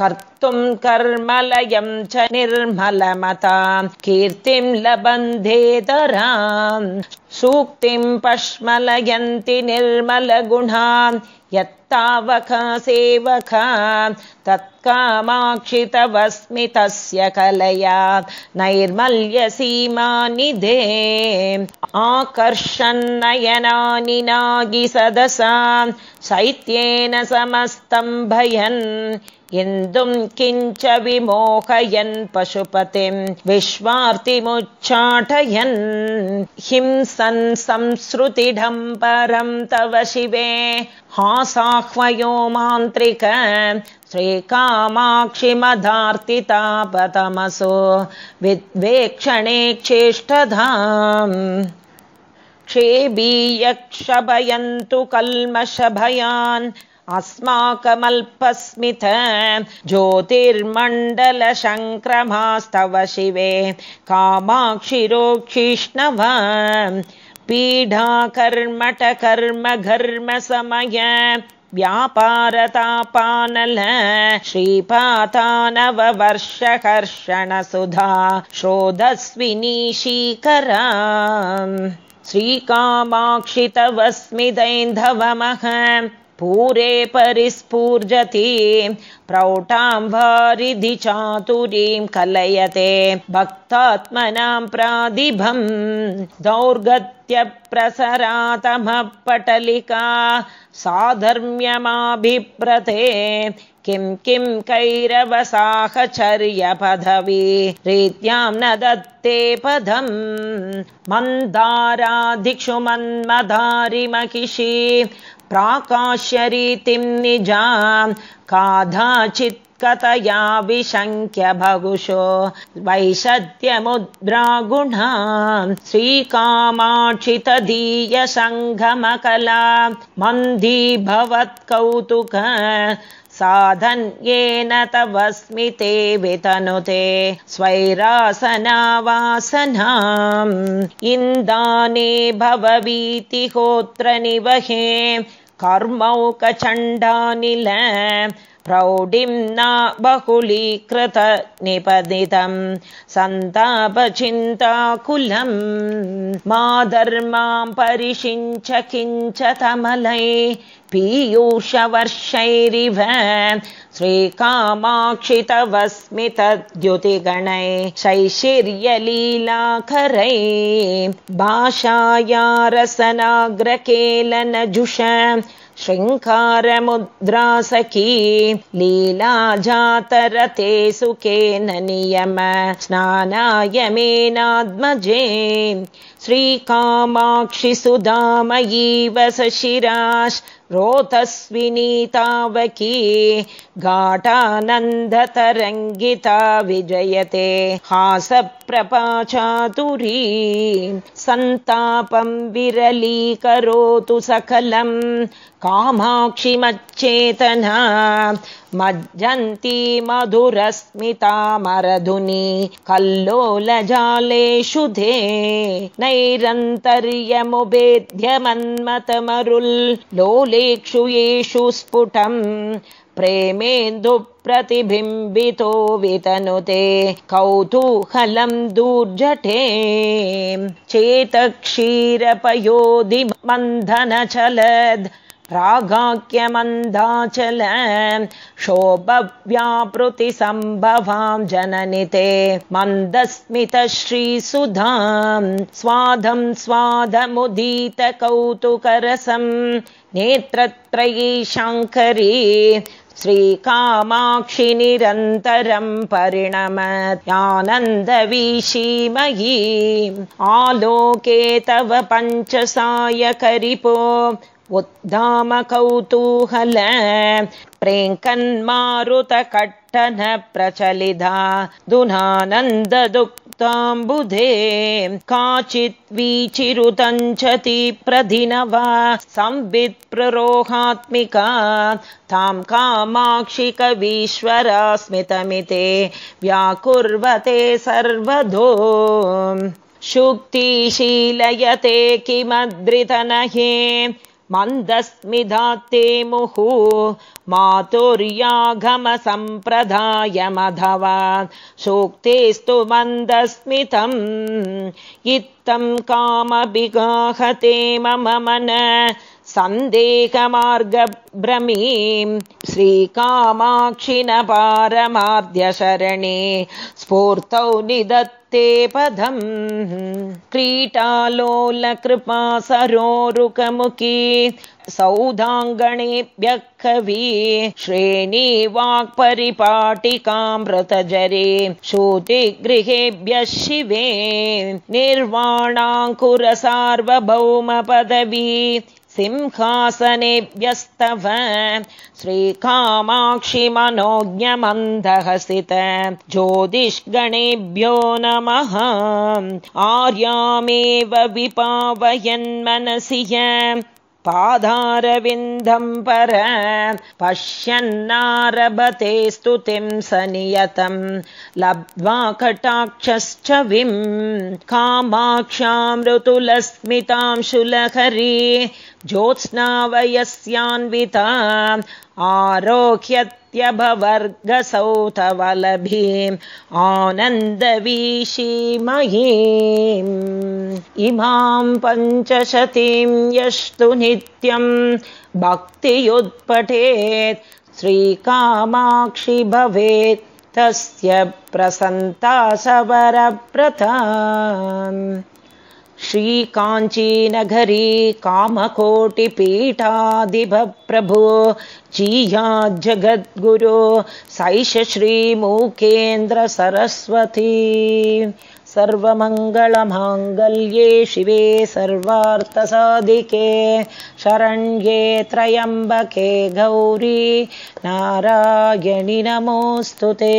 कर्तुं कर्मलयं च निर्मलमता कीर्तिं लबन्धेतरां सूक्तिं पश्मलयन्ति निर्मलगुणा यत्तावका सेवका तत्कामाक्षितवस्मितस्य कलया नैर्मल्यसीमानिधे आकर्षन्नयनानि नागि सदसा शैत्येन समस्तं भयन् इन्दुं किञ्च विमोहयन् पशुपतिं विश्वार्तिमुच्चाटयन् हिंसन् संसृतिढं परं तव शिवे हासाह्वयो मान्त्रिक श्रीकामाक्षिमधार्तितापतमसो विद्वेक्षणे चेष्टधाम् क्षेबीयक्षभयन्तु कल्मषभयान् अस्माकमल्पस्मित ज्योतिर्मण्डलशङ्क्रमास्तव शिवे कामाक्षिरोक्षिष्णव पीडा कर्मट कर्म घर्म समय व्यापारतापानल श्रीपातानववर्षकर्षणसुधा श्रोधस्विनीशीकरा श्रीकामाक्षितवस्मिदैन्धवमः पूरे परिस्फूर्जति। प्रौटां वारिधि चातुरीं कलयते। भक्तात्मनां प्रादिभं दौर्गत्यप्रसरातमः पटलिका साधर्म्यमाभिप्रते। किं किं कैरवसाहचर्यपदवी। रीत्यां न दत्ते पदम् मन्दारादिक्षु मन्मधारिमहिषी प्राकाश्यरीतिं निजां काधाचित् कतया विशङ्क्य भगुषो वैशद्यमुद्रागुणा श्रीकामाक्षितदीयसङ्गमकला मन्दी भवत्कौतुक साधन्येन तव स्मिते वितनुते स्वैरासनावासनाम् इन्दाने भववीतिहोत्र निवहे कर्मौकचण्डानिल प्रौढिं न बहुलीकृत निपदितं। सन्तापचिन्ताकुलं माधर्मां परिषिञ्च किञ्च तमलै पीयूषवर्षैरिव श्रीकामाक्षितवस्मितद्युतिगणै शैशिर्यलीलाकरै भाषाया रसनाग्रकेलनजुष शृङ्गारमुद्रासखी लीला जातरते सुखेन नियम स्नानाय मेनात्मजे श्रीकामाक्षि सुधामयीव रोतस्विनीतावकी घाटानन्दतरङ्गिता विजयते। हासप्रपाचातुरी। सन्तापं विरलीकरोतु सकलं। कामाक्षिमच्चेतना। मज्जन्ती मधुरस्मिता कल्लोलजालेषु धे। नैरन्तर्यमुभेद्यमन्मतमरुल् लोलेक्षु येषु स्फुटम् प्रेमेन्दुप्रतिबिम्बितो वितनुते कौतूहलं दूर्जटे चेतक्षीरपयोधि मन्धनचलद् प्रागाख्यमन्दाचल शोभव्यापृतिसम्भवां जननिते मन्दस्मितश्रीसुधां स्वाधं स्वादमुदीतकौतुकरसं नेत्रत्रयी शङ्करी श्रीकामाक्षि निरन्तरं परिणमत्यानन्दवीशीमयी आलोके तव पञ्चसायकरिपो। उद्धामकौतूहल प्रेङ्कन्मारुतकट्टन प्रचलिता दुनानन्ददुक्ताम्बुधे काचित् वीचिरुतञ्चति प्रधिनवा संवित्प्ररोहात्मिका तां कामाक्षिकवीश्वरा स्मितमिते व्याकुर्वते सर्वधो। शुक्तिशीलयते किमद्रितनहे मन्दस्मिधात्ते मुहु मातुर्यागमसम्प्रदायमधवा सूक्तेस्तु मन्दस्मितम्। इत्थं कामभिगाहते मम मन सन्देहमार्गभ्रमीं श्रीकामाक्षिणपारमाद्यशरणे स्फूर्तौ निदत् ते पदम् क्रीटालोलकृपा सरोरुकमुखी सौधाङ्गणेभ्यः कवि श्रेणी वाक्परिपाटिकामृतजरे श्रुतिगृहेभ्यः शिवे निर्वाणाङ्कुरसार्वभौमपदवी सिंहासनेभ्यस्तव। श्रीकामाक्षि मनोज्ञमन्दहसित ज्योतिष्गणेभ्यो नमः। आर्यामेव विपावयन्मनसि पादारविन्दं पर पश्यन्नारभते स्तुतिं सनियतं। लब्ध्वा कटाक्षश्च विं। कामाक्षामृतुलस्मितां शुलहरी ज्योत्स्नावयस्यान्विता आरोह्यत्यभवर्गसौतवलभीम् आनन्दवीशीमहीम् इमां पञ्चशतीं यस्तु नित्यं भक्तियुत्पठेत् श्रीकामाक्षि भवेत् तस्य प्रसन्ता सवरप्रथा श्रीकाञ्चीनगरी कामकोटिपीठादिभप्रभो जीया जगद्गुरो सैष श्रीमुखेन्द्र सरस्वती सर्वमङ्गलमाङ्गल्ये शिवे सर्वार्थसाधिके शरण्ये त्र्यम्बके गौरी नारायणि नमोऽस्तु ते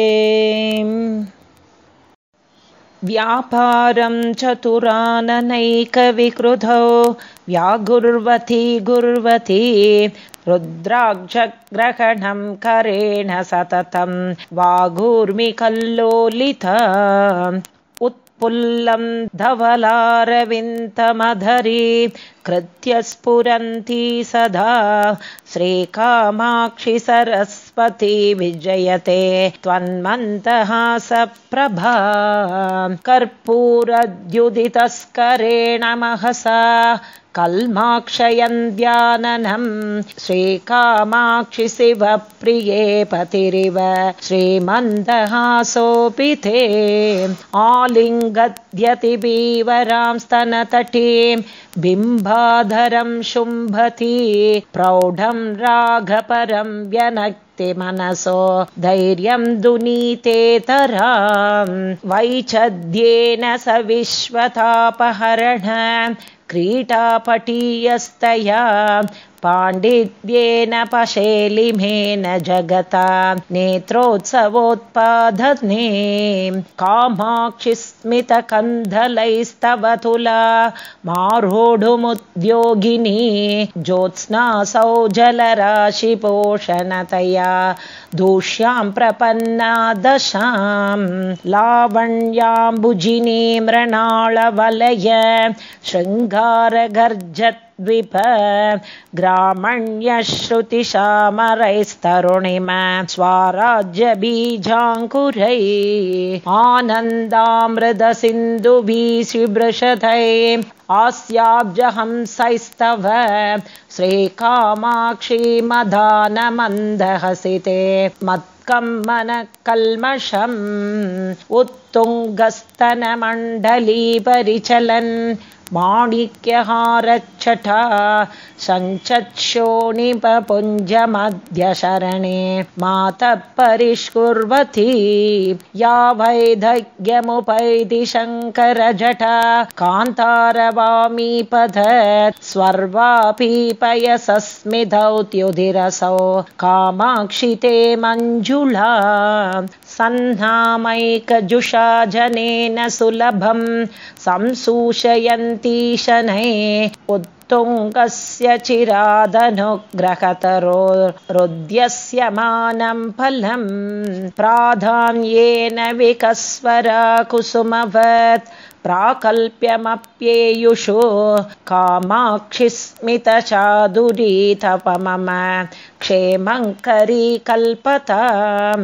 व्यापारं चतुराननैकविकृतौ व्यागुर्वती गुर्वती रुद्राक्षग्रहणं करेण सततं वागूर्मिकल्लोलिता उत्पुल्लं धवलारविन्तमधरी कृत्य स्फुरन्ती सदा श्रीकामाक्षि सरस्वती विजयते त्वन्मन्तहासप्रभा कर्पूरद्युदितस्करेण महसा कल्माक्षयन्द्याननं श्रीकामाक्षि शिवप्रिये पतिरिव श्रीमन्दहासोऽपि ते आलिङ्गद्यति स्तनतटीं बिम्बाधरं शुम्भति प्रौढं राघपरं व्यनक्ति मनसो धैर्यं दुनीतेतरां वैचद्येन स विश्वतापहरण क्रीटापटीयस्तया पाण्डित्येन पशेलिमेन जगता नेत्रोत्सवोत्पादने कामाक्षिस्मितकन्धलैस्तव तुला मारोढुमुद्योगिनी ज्योत्स्नासौ जलराशिपोषणतया दूष्यां प्रपन्ना दशां लावण्याम्बुजिनी मृणालवलय शृङ्गारगर्जत् द्विप ग्रामण्यश्रुतिशामरैस्तरुणिम स्वाराज्यबीजाङ्कुरै आनन्दामृदसिन्धुभिषधै आस्याब्जहंसैस्तव श्रीकामाक्षी मदानमन्दहसिते मत्कं मनः कल्मषम् उत्तुङ्गस्तनमण्डलीपरिचलन् माणिक्यहारच्छठा सञ्चक्षोणिपपुञ्जमध्यशरणे मातः परिष्कुर्वती या वैधग्यमुपैति शङ्करजटा कान्तारवामीपथ स्वर्वापीपयसस्मिधौत्युधिरसौ कामाक्षिते मञ्जुला। सह्नामैकजुषा जनेन सुलभं संसूषयन्ती शनैः उत्तुङ्गस्य चिरादनुग्रहतरो रुद्यस्य मानं फलं प्राधान्येन विकस्वरा कुसुमवत् प्राकल्प्यमप्येयुषु कामाक्षिस्मितचादुरीतपमम क्षेमङ्करी कल्पतां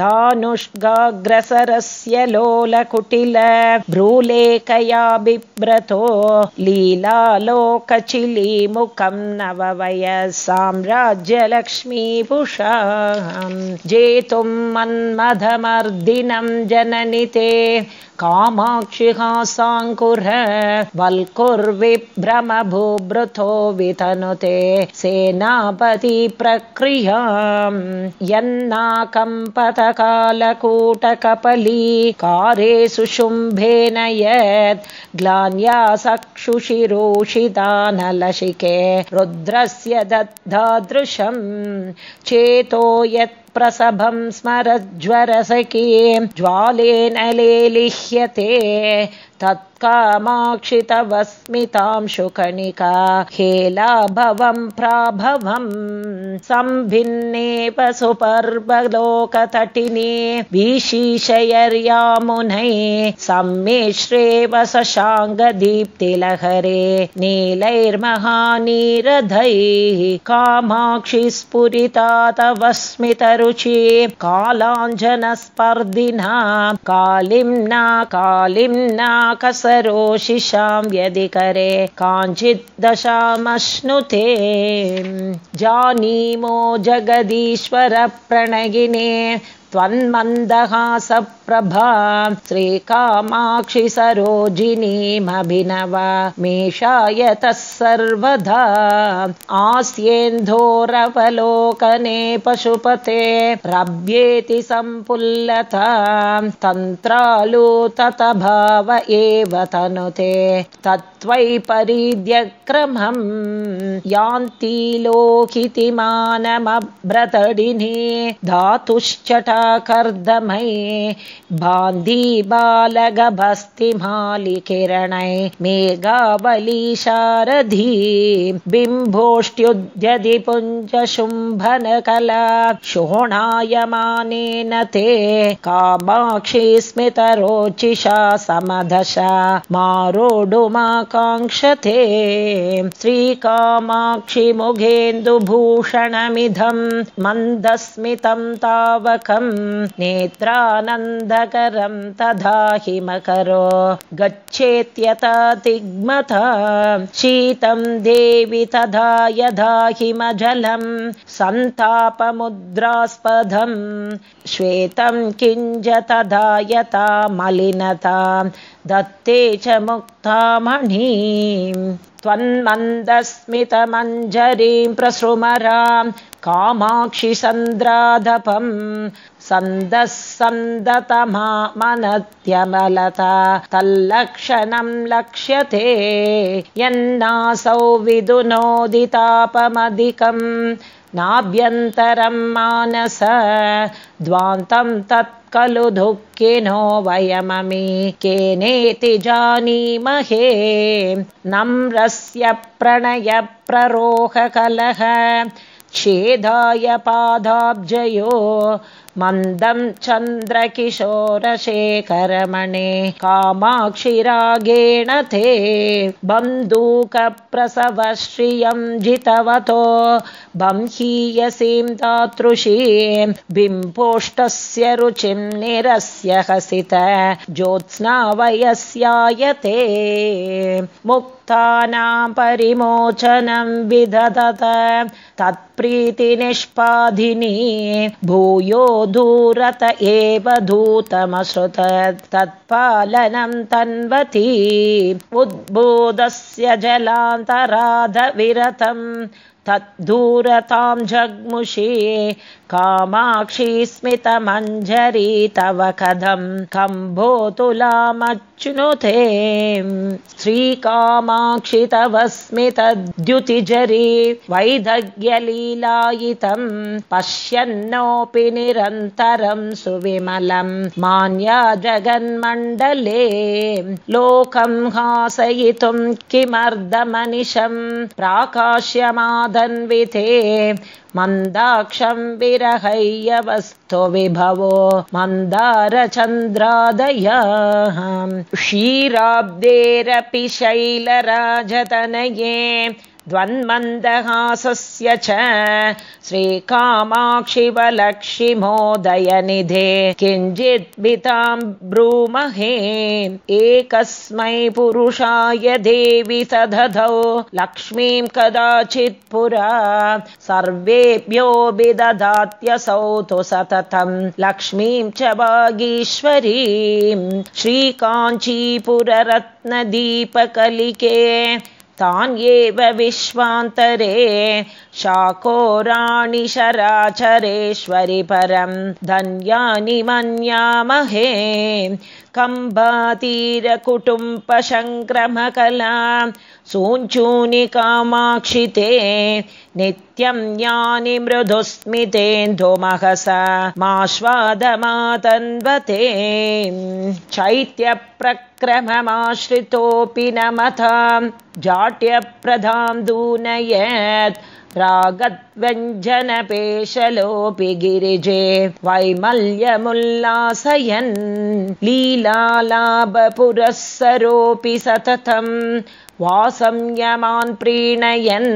धानुष्गाग्रसरस्य लोलकुटिल भ्रूलेखया बिभ्रतो लीलालोकचिलीमुखं नववय साम्राज्यलक्ष्मीपुषा जेतुं मन्मथमर्दिनं जननिते कामाक्षिहासाङ्कुर वल्कुर्विभ्रमभूभृतो वितनुते सेनापति प्रक्रियां यन्नाकम्पतकालकूटकपली कारे सुशुम्भेन यत् ग्लान्या सक्षुषिरोषितानलशिके रुद्रस्य दद्धादृशं चेतो यत् प्रसभं स्मरज्वरसखी ज्वालेन लेलिह्यते तत्कामाक्षितवस्मितां शुकणिका हेलाभवं प्राभवं सम्भिन्नेव सुपर्वलोकतटिने विशीशयर्यामुनै सम्मिश्रेव शशाङ्गदीप्तिलहरे नीलैर्महानीरधैः कामाक्षि स्फुरिता तव स्मितरुचि कालाञ्जनस्पर्धिना कालिम्ना कालिम्ना कसरोशिषां व्यधिकरे काञ्चित् दशामश्नुते। जानीमो जगदीश्वरप्रणयिने त्वन्मन्दहासप्रभा। श्रीकामाक्षि सरोजिनीमभिनव मेषायतः सर्वदा। आस्येन्धोरवलोकने पशुपते। रव्येति सम्पुल्लता। तन्त्रालु तत भाव एव तनुते। तत्त्वयि परिद्यक्रमम् यान्ति लोकितिमानमभ्रतडिनी धातुश्चटा कर्दमये बान्धी बालगभस्तिमालिकिरणै मेघावली शारधी बिम्भोष्ट्युद्यदि पुञ्जशुम्भनकला शोणायमानेन ते कामाक्षी स्मितरोचिषा समदशा मारोडुमाकाङ्क्षते श्रीकामाक्षि मुगेन्दुभूषणमिदं मन्दस्मितं तावकम् नेत्रानन्दकरं तथा हिमकरो। गच्छेत्यता तिग्मता शीतं देवि तथा यथा हिमजलं सन्तापमुद्रास्पदं श्वेतं किञ्च तथा यथा मलिनता दत्ते च मुक्तामणिं त्वन्मन्दस्मितमञ्जरीं प्रसृमरां कामाक्षि सन्द्राधपं सन्दः सन्दतमा मनत्यमलता तल्लक्षणं लक्ष्यते यन्नासौ विदुनोदितापमधिकम् नाभ्यन्तरं मानस द्वान्तं तत् खलु दुःखिनो वयममी केनेति जानीमहे। नम्रस्य प्रणयप्ररोहकलह छेदाय पादाब्जयो मन्दं चन्द्रकिशोरशेखरमणे कामाक्षिरागेण ते बन्दूकप्रसवश्रियं जितवतो बंहीयसीं तातृशीं बिम्पोष्टस्य रुचिं निरस्य हसित ज्योत्स्नावयस्यायते मुक्तानां परिमोचनं विदधत। तत्प्रीतिनिष्पादिनी भूयो दूरत एव धूतमश्रुत। तत्पालनं तन्वती उद्बोधस्य जलान्तराधविरतं तद्धूरतां जग्मुषी कामाक्षी स्मितमञ्जरी तव कथं कम्भोतुलामच्नुते श्रीकामाक्षि तव स्मितद्युतिजरी वैदग्यलीलायितं पश्यन्नोऽपि निरन्तरं सुविमलं मान्या जगन्मण्डले। लोकं हासयितुं किमर्धमनिशं प्राकाश्यमादन्विते मन्दाक्षं विरहय्यवस्तु विभवो मन्दारचन्द्रादय। क्षीराब्देरपि शैलराजतनये द्वन्मन्दहासस्य च श्रीकामाक्षिवलक्षिमोदयनिधे किञ्चिद्भितां ब्रूमहे एकस्मै पुरुषाय देवि सदधौ लक्ष्मीं कदाचित् पुरा सर्वेभ्यो विदधात्यसौ तु सततं लक्ष्मीं च वागीश्वरीं श्रीकाञ्चीपुररत्नदीपकलिके तान्येव विश्वान्तरे शाकोराणि शराचरेश्वरि परं धन्यानि मन्यामहे। कम्बातीरकुटुम्बसङ्क्रमकला सूञ्चूनि कामाक्षिते नित्यं यानि मृदुस्मितेन्दुमहसा माश्वादमातन्वते। चैत्यप्रक्रममाश्रितोऽपि न मथां जाट्यप्रधां दूनयत् रागद्व्यञ्जनपेशलोऽपि गिरिजे वैमल्यमुल्लासयन् लीलालाभपुरःसरोऽपि सततं वासंयमान् प्रीणयन्।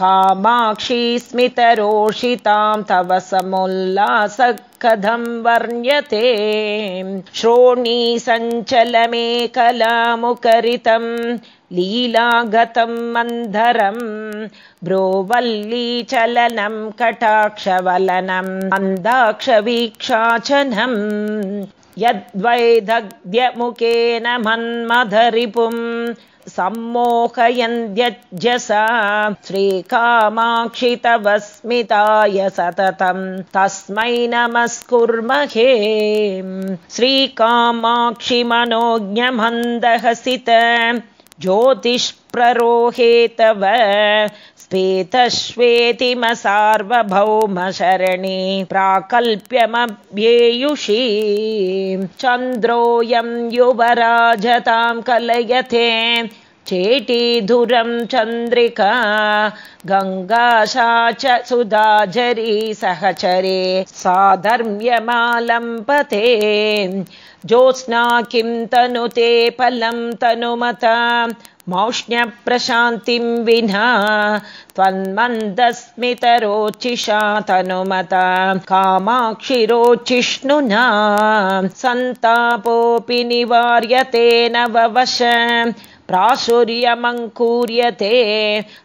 कामाक्षी स्मितरोषितां तव समुल्लासः कथं वर्ण्यते। श्रोणी सञ्चलमेकलामुखरितं लीलागतं मन्धरं ब्रोवल्लीचलनं कटाक्षवलनं मन्दाक्षवीक्षाचनं यद्वैदग्ध्यमुखेन मन्मधरिपुं सम्मोहयन्त्यजसा श्रीकामाक्षि तव स्मिताय सततं तस्मै नमस्कुर्महे। श्रीकामाक्षि मनोज्ञमन्दहसित ज्योतिष्प्ररोहे तव स्वेतश्वेतिमसार्वभौमशरणी प्राकल्प्यमभ्येयुषी चन्द्रोऽयं युवराजतां कलयते चेटीधुरं चन्द्रिका गङ्गाशा च सुधाजरी सहचरे साधर्म्यमालम्पते ज्योत्स्ना किं तनुते फलं तनुमता मौष्ण्यप्रशान्तिं विना त्वन्मन्दस्मितरोचिषा तनुमता। कामाक्षिरोचिष्णुना सन्तापोऽपि निवार्यते नववश। प्राशुर्यमङ्कूर्यते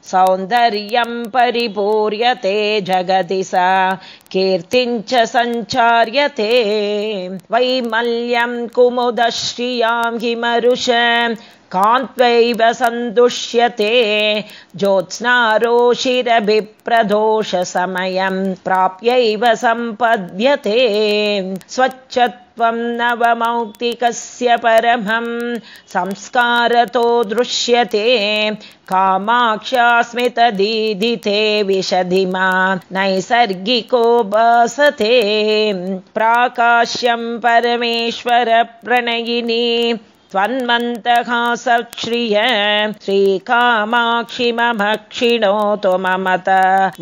सौन्दर्यं परिपूर्यते जगति सा कीर्तिञ्च सञ्चार्यते वैमल्यं कुमुदश्रियां हिमरुष कान्त्वैव सन्दुष्यते ज्योत्स्नारोषिरभिप्रदोषसमयं प्राप्यैव सम्पद्यते। स्वच्छत्वं नवमौक्तिकस्य परमं संस्कारतो दृश्यते। कामाक्ष्यास्मितदीदिते विशधिमा नैसर्गिको भासते प्राकाश्यं परमेश्वरप्रणयिनी त्वन्मन्तहासश्रिय श्रीकामाक्षिमभक्षिणोतु ममत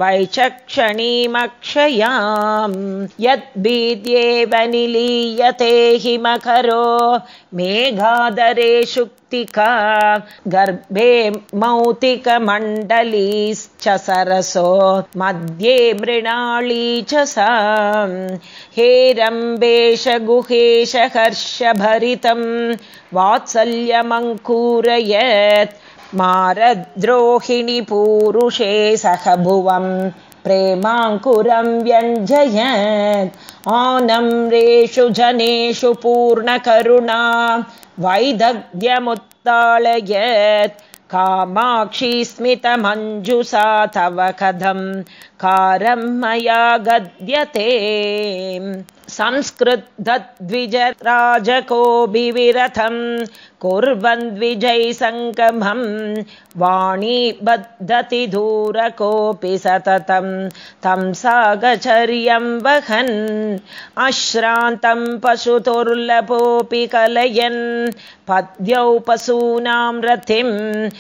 वैचक्षणीमक्षयाम् यद्भीत्येव निलीयते हिमकरो मेघादरेषु गर्भे मौतिकमण्डलीश्च सरसो मध्ये मृणाली च सा। हेरम्बेश गुहेश हर्षभरितं वात्सल्यमङ्कूरयत् मारद्रोहिणि पूरुषे सह भुवं प्रेमाङ्कुरं व्यञ्जयत्। आनम्रेषु जनेषु पूर्णकरुणा वैदग्ध्यमुत्तालयत् कामाक्षी स्मितमञ्जुसा तव कथं कारं मया गद्यते संस्कृतद्विजराजकोऽभिविरथं कुर्वन्द्विजयसङ्गमं वाणी बद्धति दूरकोऽपि सततं तं सागचर्यं वहन् अश्रान्तं पशुतुर्लभोऽपि कलयन् पद्यौ पशूनां रतिं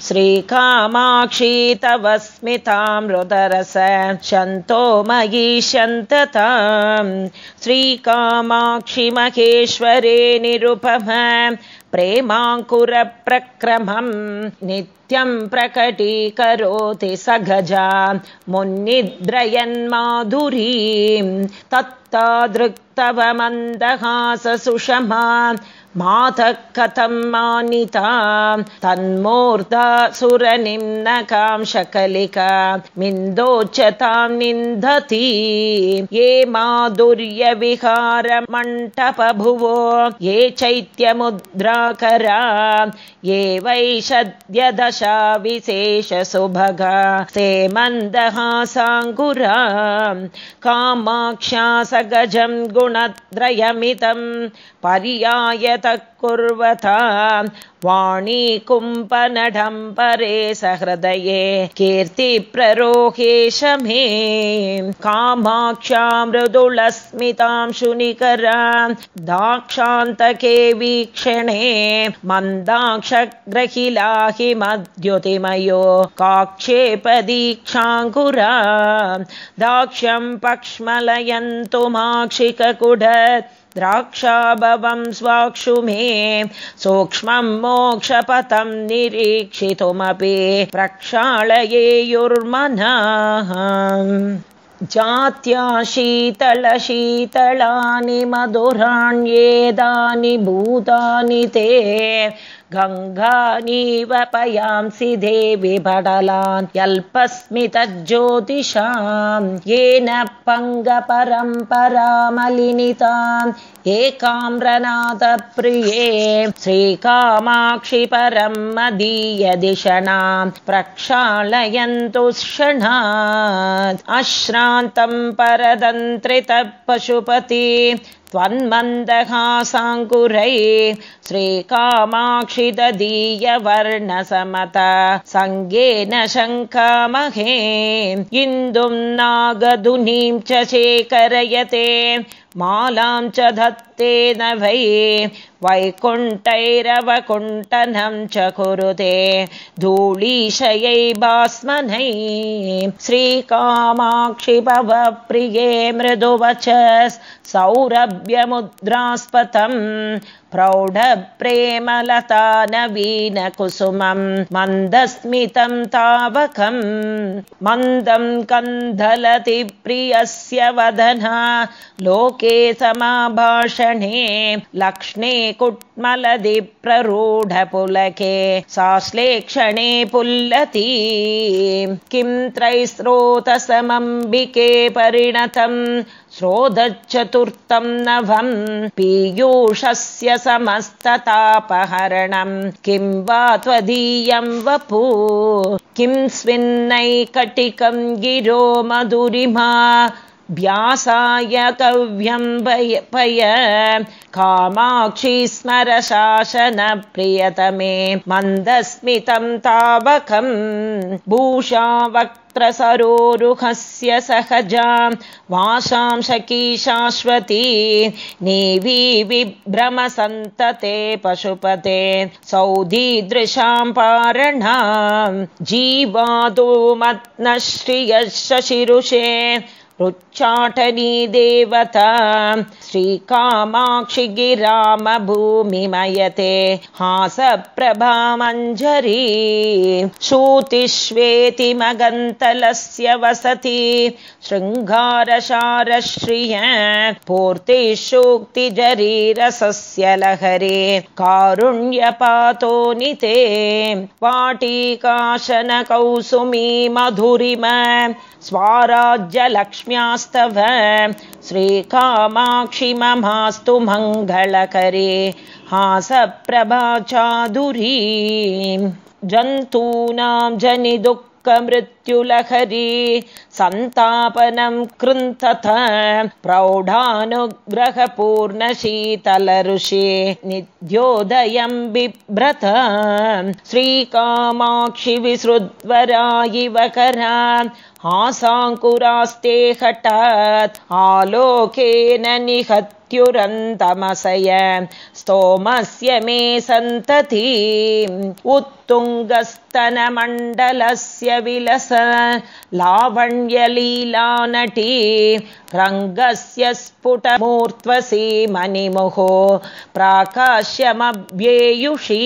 श्रीकामाक्षी तव स्मितामृतरस शन्तो मयि शन्ततां श्रीकामाक्षि महेश्वरे निरुपम प्रेमाङ्कुरप्रक्रमं नित्यं प्रकटीकरोति सगजा मुन्निद्रयन्माधुरीं तत्तादृक्तव मन्दहाससुषमा मातः कथं मानिता तन्मूर्धा सुरनिम्नकां शकलिका मिन्दोच्चतां निन्दति। ये माधुर्यविहारमण्टपभुवो ये चैत्यमुद्राकरा ये वैषद्यदशा विशेषसुभगा से मन्दहासाङ्कुरा कामाक्षा सगजं गुणत्रयमितं पर्याय कुर्वता वाणी कुम्पनढं परे सहृदये मे कामाक्षा मृदुलस्मितां शुनिकरा दाक्षान्तके वीक्षणे मन्दाक्षग्रहिलाहि मद्युतिमयो काक्षेपदीक्षाङ्कुरा। दाक्ष्यं पक्ष्मलयन्तु माक्षिककुड द्राक्षाभवं स्वाक्षु मे। सूक्ष्मं मोक्षपथं निरीक्षितुमपि प्रक्षालयेयुर्मनः। जात्या शीतलशीतलानि मधुराण्येदानि भूतानि ते गङ्गानीव पयांसि देवि बडलान् यल्पस्मितज्योतिषां येन पङ्गपरम्परामलिनिताम् एकाम्रनाथप्रिये श्रीकामाक्षि परं मदीयदिशनां प्रक्षालयन्तु क्षणात् अश्रान्तं परतन्त्रितः पशुपति त्वन्मन्दहासाङ्कुरै श्रीकामाक्षिदीयवर्णसमत सङ्गेन शङ्कामहे इन्दुं नागधुनीं च शेखरयते। मालां च धत्ते न वै वैकुण्ठैरवकुण्ठनं च कुरुते। धूलीशयै भास्मनै श्रीकामाक्षि भवप्रिये मृदुवच सौरभ्यमुद्रास्पतं प्रौढप्रेमलता नवीनकुसुमं मन्दस्मितं तावकं। मन्दं कन्धलति प्रियस्य वदना। लोके समाभाषणे क्षणे लक्ष्णे कुट्मलदिप्ररूढपुलके साश्लेक्षणे पुल्लती। किं त्रैस्रोतसमम्बिके परिणतम् श्रोधचतुर्थम् नवम् पीयूषस्य समस्ततापहरणम् किं वा त्वदीयम् वपु? किं स्विन्नैकटिकम् गिरो मधुरिमा व्यासाय कव्यं पय। कामाक्षी स्मरशासनप्रियतमे मन्दस्मितं तावकम् भूषा वक्त्रसरोरुहस्य सहजा वाशांशकी शाश्वती। नेवी विभ्रमसन्तते पशुपते। सौधीदृशां पारणां। जीवादो मत्नश्रियशिरुषे रुच्चाटनी देवता श्रीकामाक्षि गिरामभूमिमयते हासप्रभामञ्जरी श्रुतिष्वेतिमगन्तलस्य वसति। शृङ्गारशारश्रिय पूर्तिशोक्तिजरीरसस्य लहरे। कारुण्यपातोनिते। वाटिकाशनकौसुमी मधुरिम स्वाराज्यलक्ष्म्यास्तव। श्रीकामाक्षि ममास्तु मङ्गलकरे। हासप्रभा चादुरी जन्तूनां जनिदुःख मृत्युलहरी सन्तापनं कृन्तथ। प्रौढानुग्रहपूर्णशीतलऋषि। नित्योदयं बिभ्रत। श्रीकामाक्षि विसृद्वरा इव करा आसाङ्कुरास्ते हठात् आलोकेन निहत्युरन्तमसय स्तोमस्य मे सन्तति उत्तुङ्गस्तनमण्डलस्य विलस लावण्यलीलानटी रङ्गस्य स्फुटमूर्त्वसी मणिमुहो प्राकाश्यमभ्येयुषी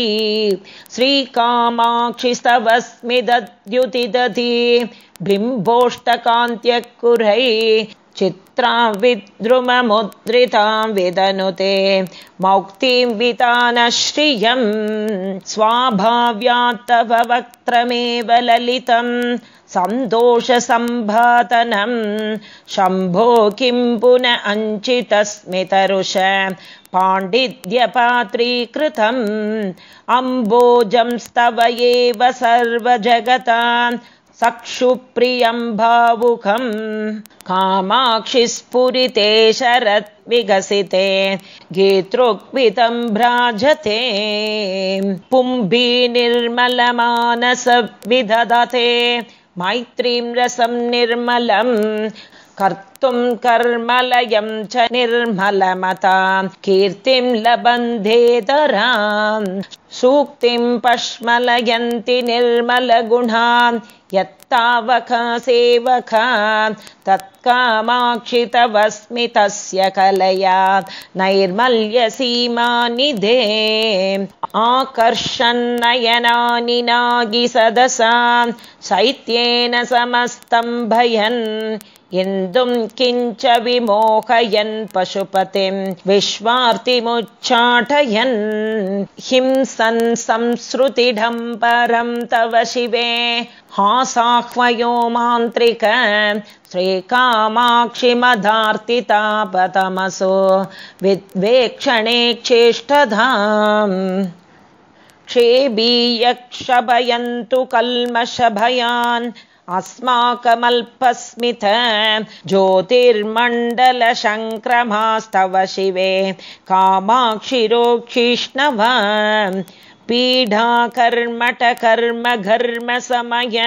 श्रीकामाक्षिस्तवस्मि दद्युति दधि बिम्बोष्टकान्त्यकुरै चित्रां विद्रुममुद्रितां विदनुते मौक्तिं वितानश्रियं स्वाभाव्यात्तव वक्त्रमेव ललितं सन्तोषसम्भातनं शम्भो किं पुन अञ्चितस्मितरुष पाण्डित्यपात्रीकृतम् अम्बोजंस्तव एव सर्वजगतां सक्षुप्रियं भावुकम्। कामाक्षि स्फुरिते शरत् विकसिते गीतृक्वितं भ्राजते। पुम्भी निर्मलमानस विदधते रसं निर्मलम् कर्तुं कर्मलयं च निर्मलमतां कीर्तिं लबन्धेतरां सूक्तिं पश्मलयन्ति निर्मलगुणां यत्तावका सेवका तत्कामाक्षितवस्मितस्य कलया नैर्मल्यसीमानिधे आकर्षन्नयनानि नागि सदसा शैत्येन समस्तं भयन् इन्दुं किञ्च विमोहयन् पशुपतिं विश्वार्तिमुच्चाटयन् हिंसन् संसृतिढं परं तव शिवे हासाह्वयो मान्त्रिक श्रीकामाक्षिमधार्तितापतमसो विद्वेक्षणे चेष्टधाम् क्षेबीयक्षभयन्तु कल्मषभयान् अस्माकमल्पस्मित ज्योतिर्मण्डलशङ्क्रमास्तव शिवे कामाक्षिरोक्षिष्णव पीडा कर्मटकर्म घर्मसमय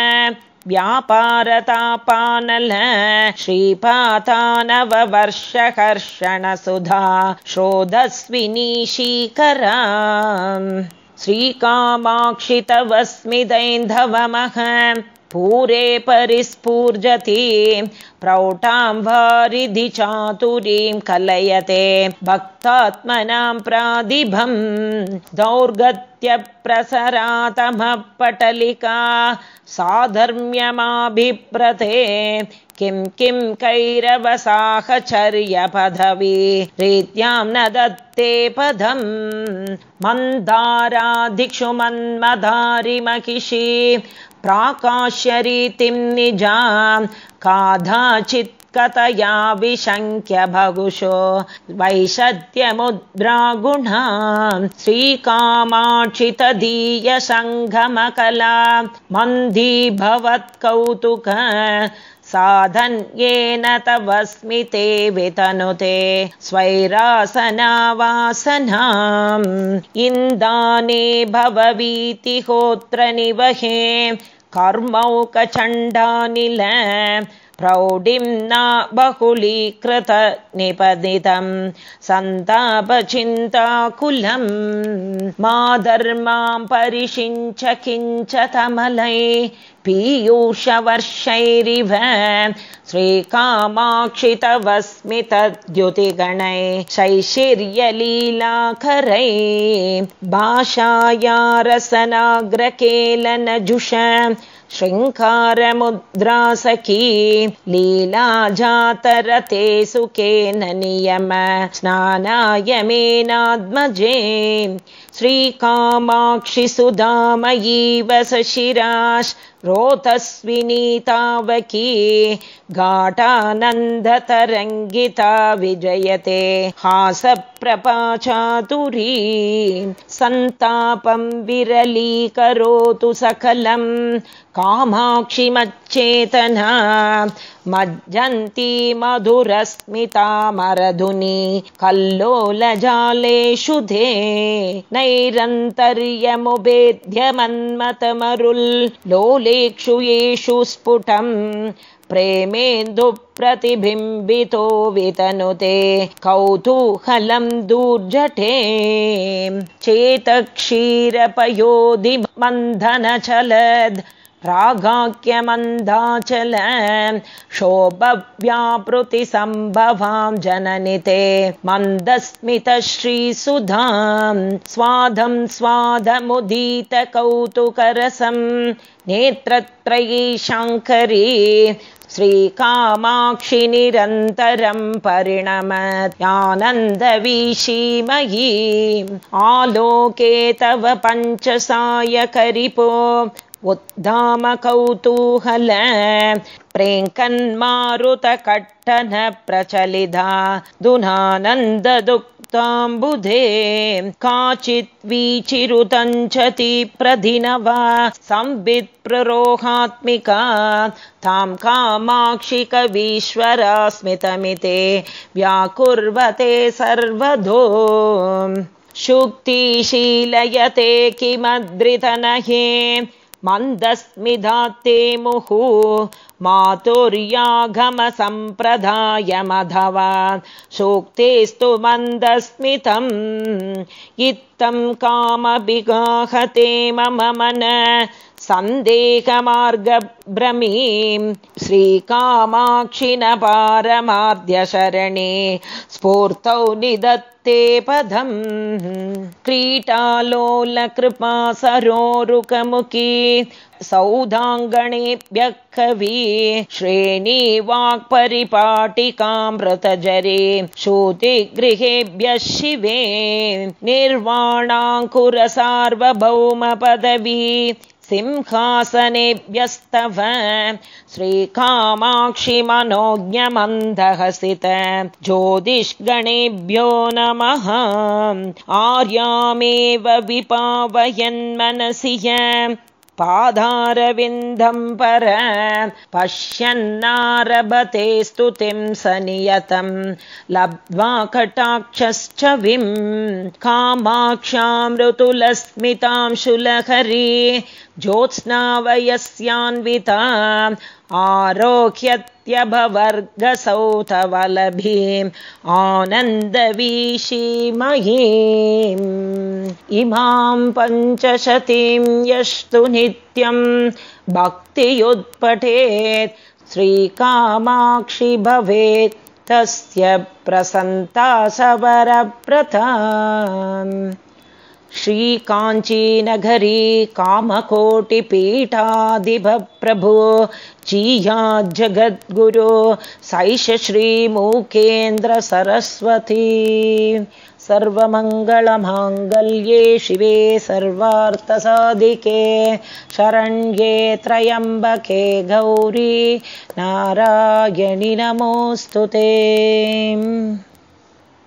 व्यापारतापानल श्रीपातानववर्षकर्षणसुधा श्रोधस्विनीशीकरा श्रीकामाक्षितवस्मिदैन्धवमः पूरे परिस्फूर्जति। प्रौढां वारिधि चातुरीं कलयते। भक्तात्मनां प्रादिभं दौर्गत्यप्रसरातमः पटलिका साधर्म्यमाभिप्रते किं किं कैरवसाहचर्यपदवी। रीत्यां न दत्ते पदम् मन्दारादिक्षु मन्मधारिमहिषी प्राकाश्यरीतिं निजां कादाचित् कतया विशङ्क्य भगुषो वैशद्यमुद्रा श्रीकामाक्षितदीयसङ्गमकला मन्दी भवत्कौतुक साधन्येन तव स्मिते वितनुते स्वैरासनावासनाम्। इन्दाने भववीतिहोत्र निवहे कर्मौकचण्डानिल प्रौढिं न बहुलीकृतनिपदितं सन्तापचिन्ताकुलं। माधर्मां परिषिञ्च किञ्च तमलै पीयूषवर्षैरिव श्रीकामाक्षितवस्मितद्युतिगणै। शैशिर्यलीलाकरै भाषाया रसनाग्रकेलनजुष शृङ्गारमुद्रासखी लीला जातरते सुखेन नियम स्नानाय मेनात्मजे श्रीकामाक्षि सुधामयीव सशिराश रोतस्विनीतावकी घाटानन्दतरङ्गिता विजयते। हासप्रपाचातुरी सन्तापं विरलीकरोतु सकलम् कामाक्षिमच्चेतना मज्जन्ती मधुरस्मिता मरधुनी कल्लोलजालेषु धे नैरन्तर्यमुभेद्यमन्मतमरुल् येषु स्फुटम् प्रेमेन्दुप्रतिबिम्बितो वितनुते कौतूहलं दूर्जटे चेतक्षीरपयोधिमन्धनचलद् रागाख्यमन्दाचल शोभव्यापृतिसम्भवां जननिते मन्दस्मितश्रीसुधां स्वादं स्वादमुदीतकौतुकरसं नेत्रत्रयी शङ्करी श्रीकामाक्षि निरन्तरं परिणमत्यानन्दवीषीमयी आलोके तव पञ्चसायकरिपो उद्धामकौतूहल। प्रेङ्कन्मारुतकट्टन प्रचलिता। दुनानन्ददुक्ताम्बुधे काचित् वीचिरुतञ्चति प्रधिनवा। संवित्प्ररोहात्मिका। तां कामाक्षिकवीश्वरा स्मितमिते। व्याकुर्वते सर्वधो। शुक्तिशीलयते किमद्रितनहे मन्दस्मिधात्ते मुहु मातुर्यागमसम्प्रदायमधवा सूक्तेस्तु मन्दस्मितम् इत्थं कामभिगाहते मम मन। सन्देहमार्गभ्रमीं श्रीकामाक्षिण पारमाद्यशरणे स्फूर्तौ निदत्ते पदम्। क्रीटालोलकृपा सरोरुकमुखी सौधाङ्गणेभ्यः कवि श्रेणी वाक्परिपाटिकामृतजरे श्रुतिगृहेभ्यः शिवे निर्वाणाङ्कुरसार्वभौमपदवी सिंहासनेभ्यस्तव श्रीकामाक्षि मनोज्ञमन्दहसित ज्योतिष्गणेभ्यो नमः। आर्यामेव विपावयन्मनसि पादारविन्दं पर पश्यन्नारभते स्तुतिं स नियतं लब्ध्वा कटाक्षश्च विं कामाक्षामृतुलस्मितां शुलहरी ज्योत्स्नावयस्यान्विता आरोह्यत्यभवर्गसौतवलभीम् आनन्दवीषीमहीम् इमां पञ्चशतीं यस्तु नित्यं भक्तियुत्पठेत् श्रीकामाक्षि भवेत् तस्य प्रसन्ता सवरप्रथा श्रीकाञ्चीनगरी कामकोटिपीठादिभप्रभु चीयाज्जगद्गुरो सैष श्रीमुखेन्द्रसरस्वती सर्वमङ्गलमाङ्गल्ये शिवे सर्वार्थसाधिके शरण्ये त्रयम्बके गौरी नारायणि नमोऽस्तु ते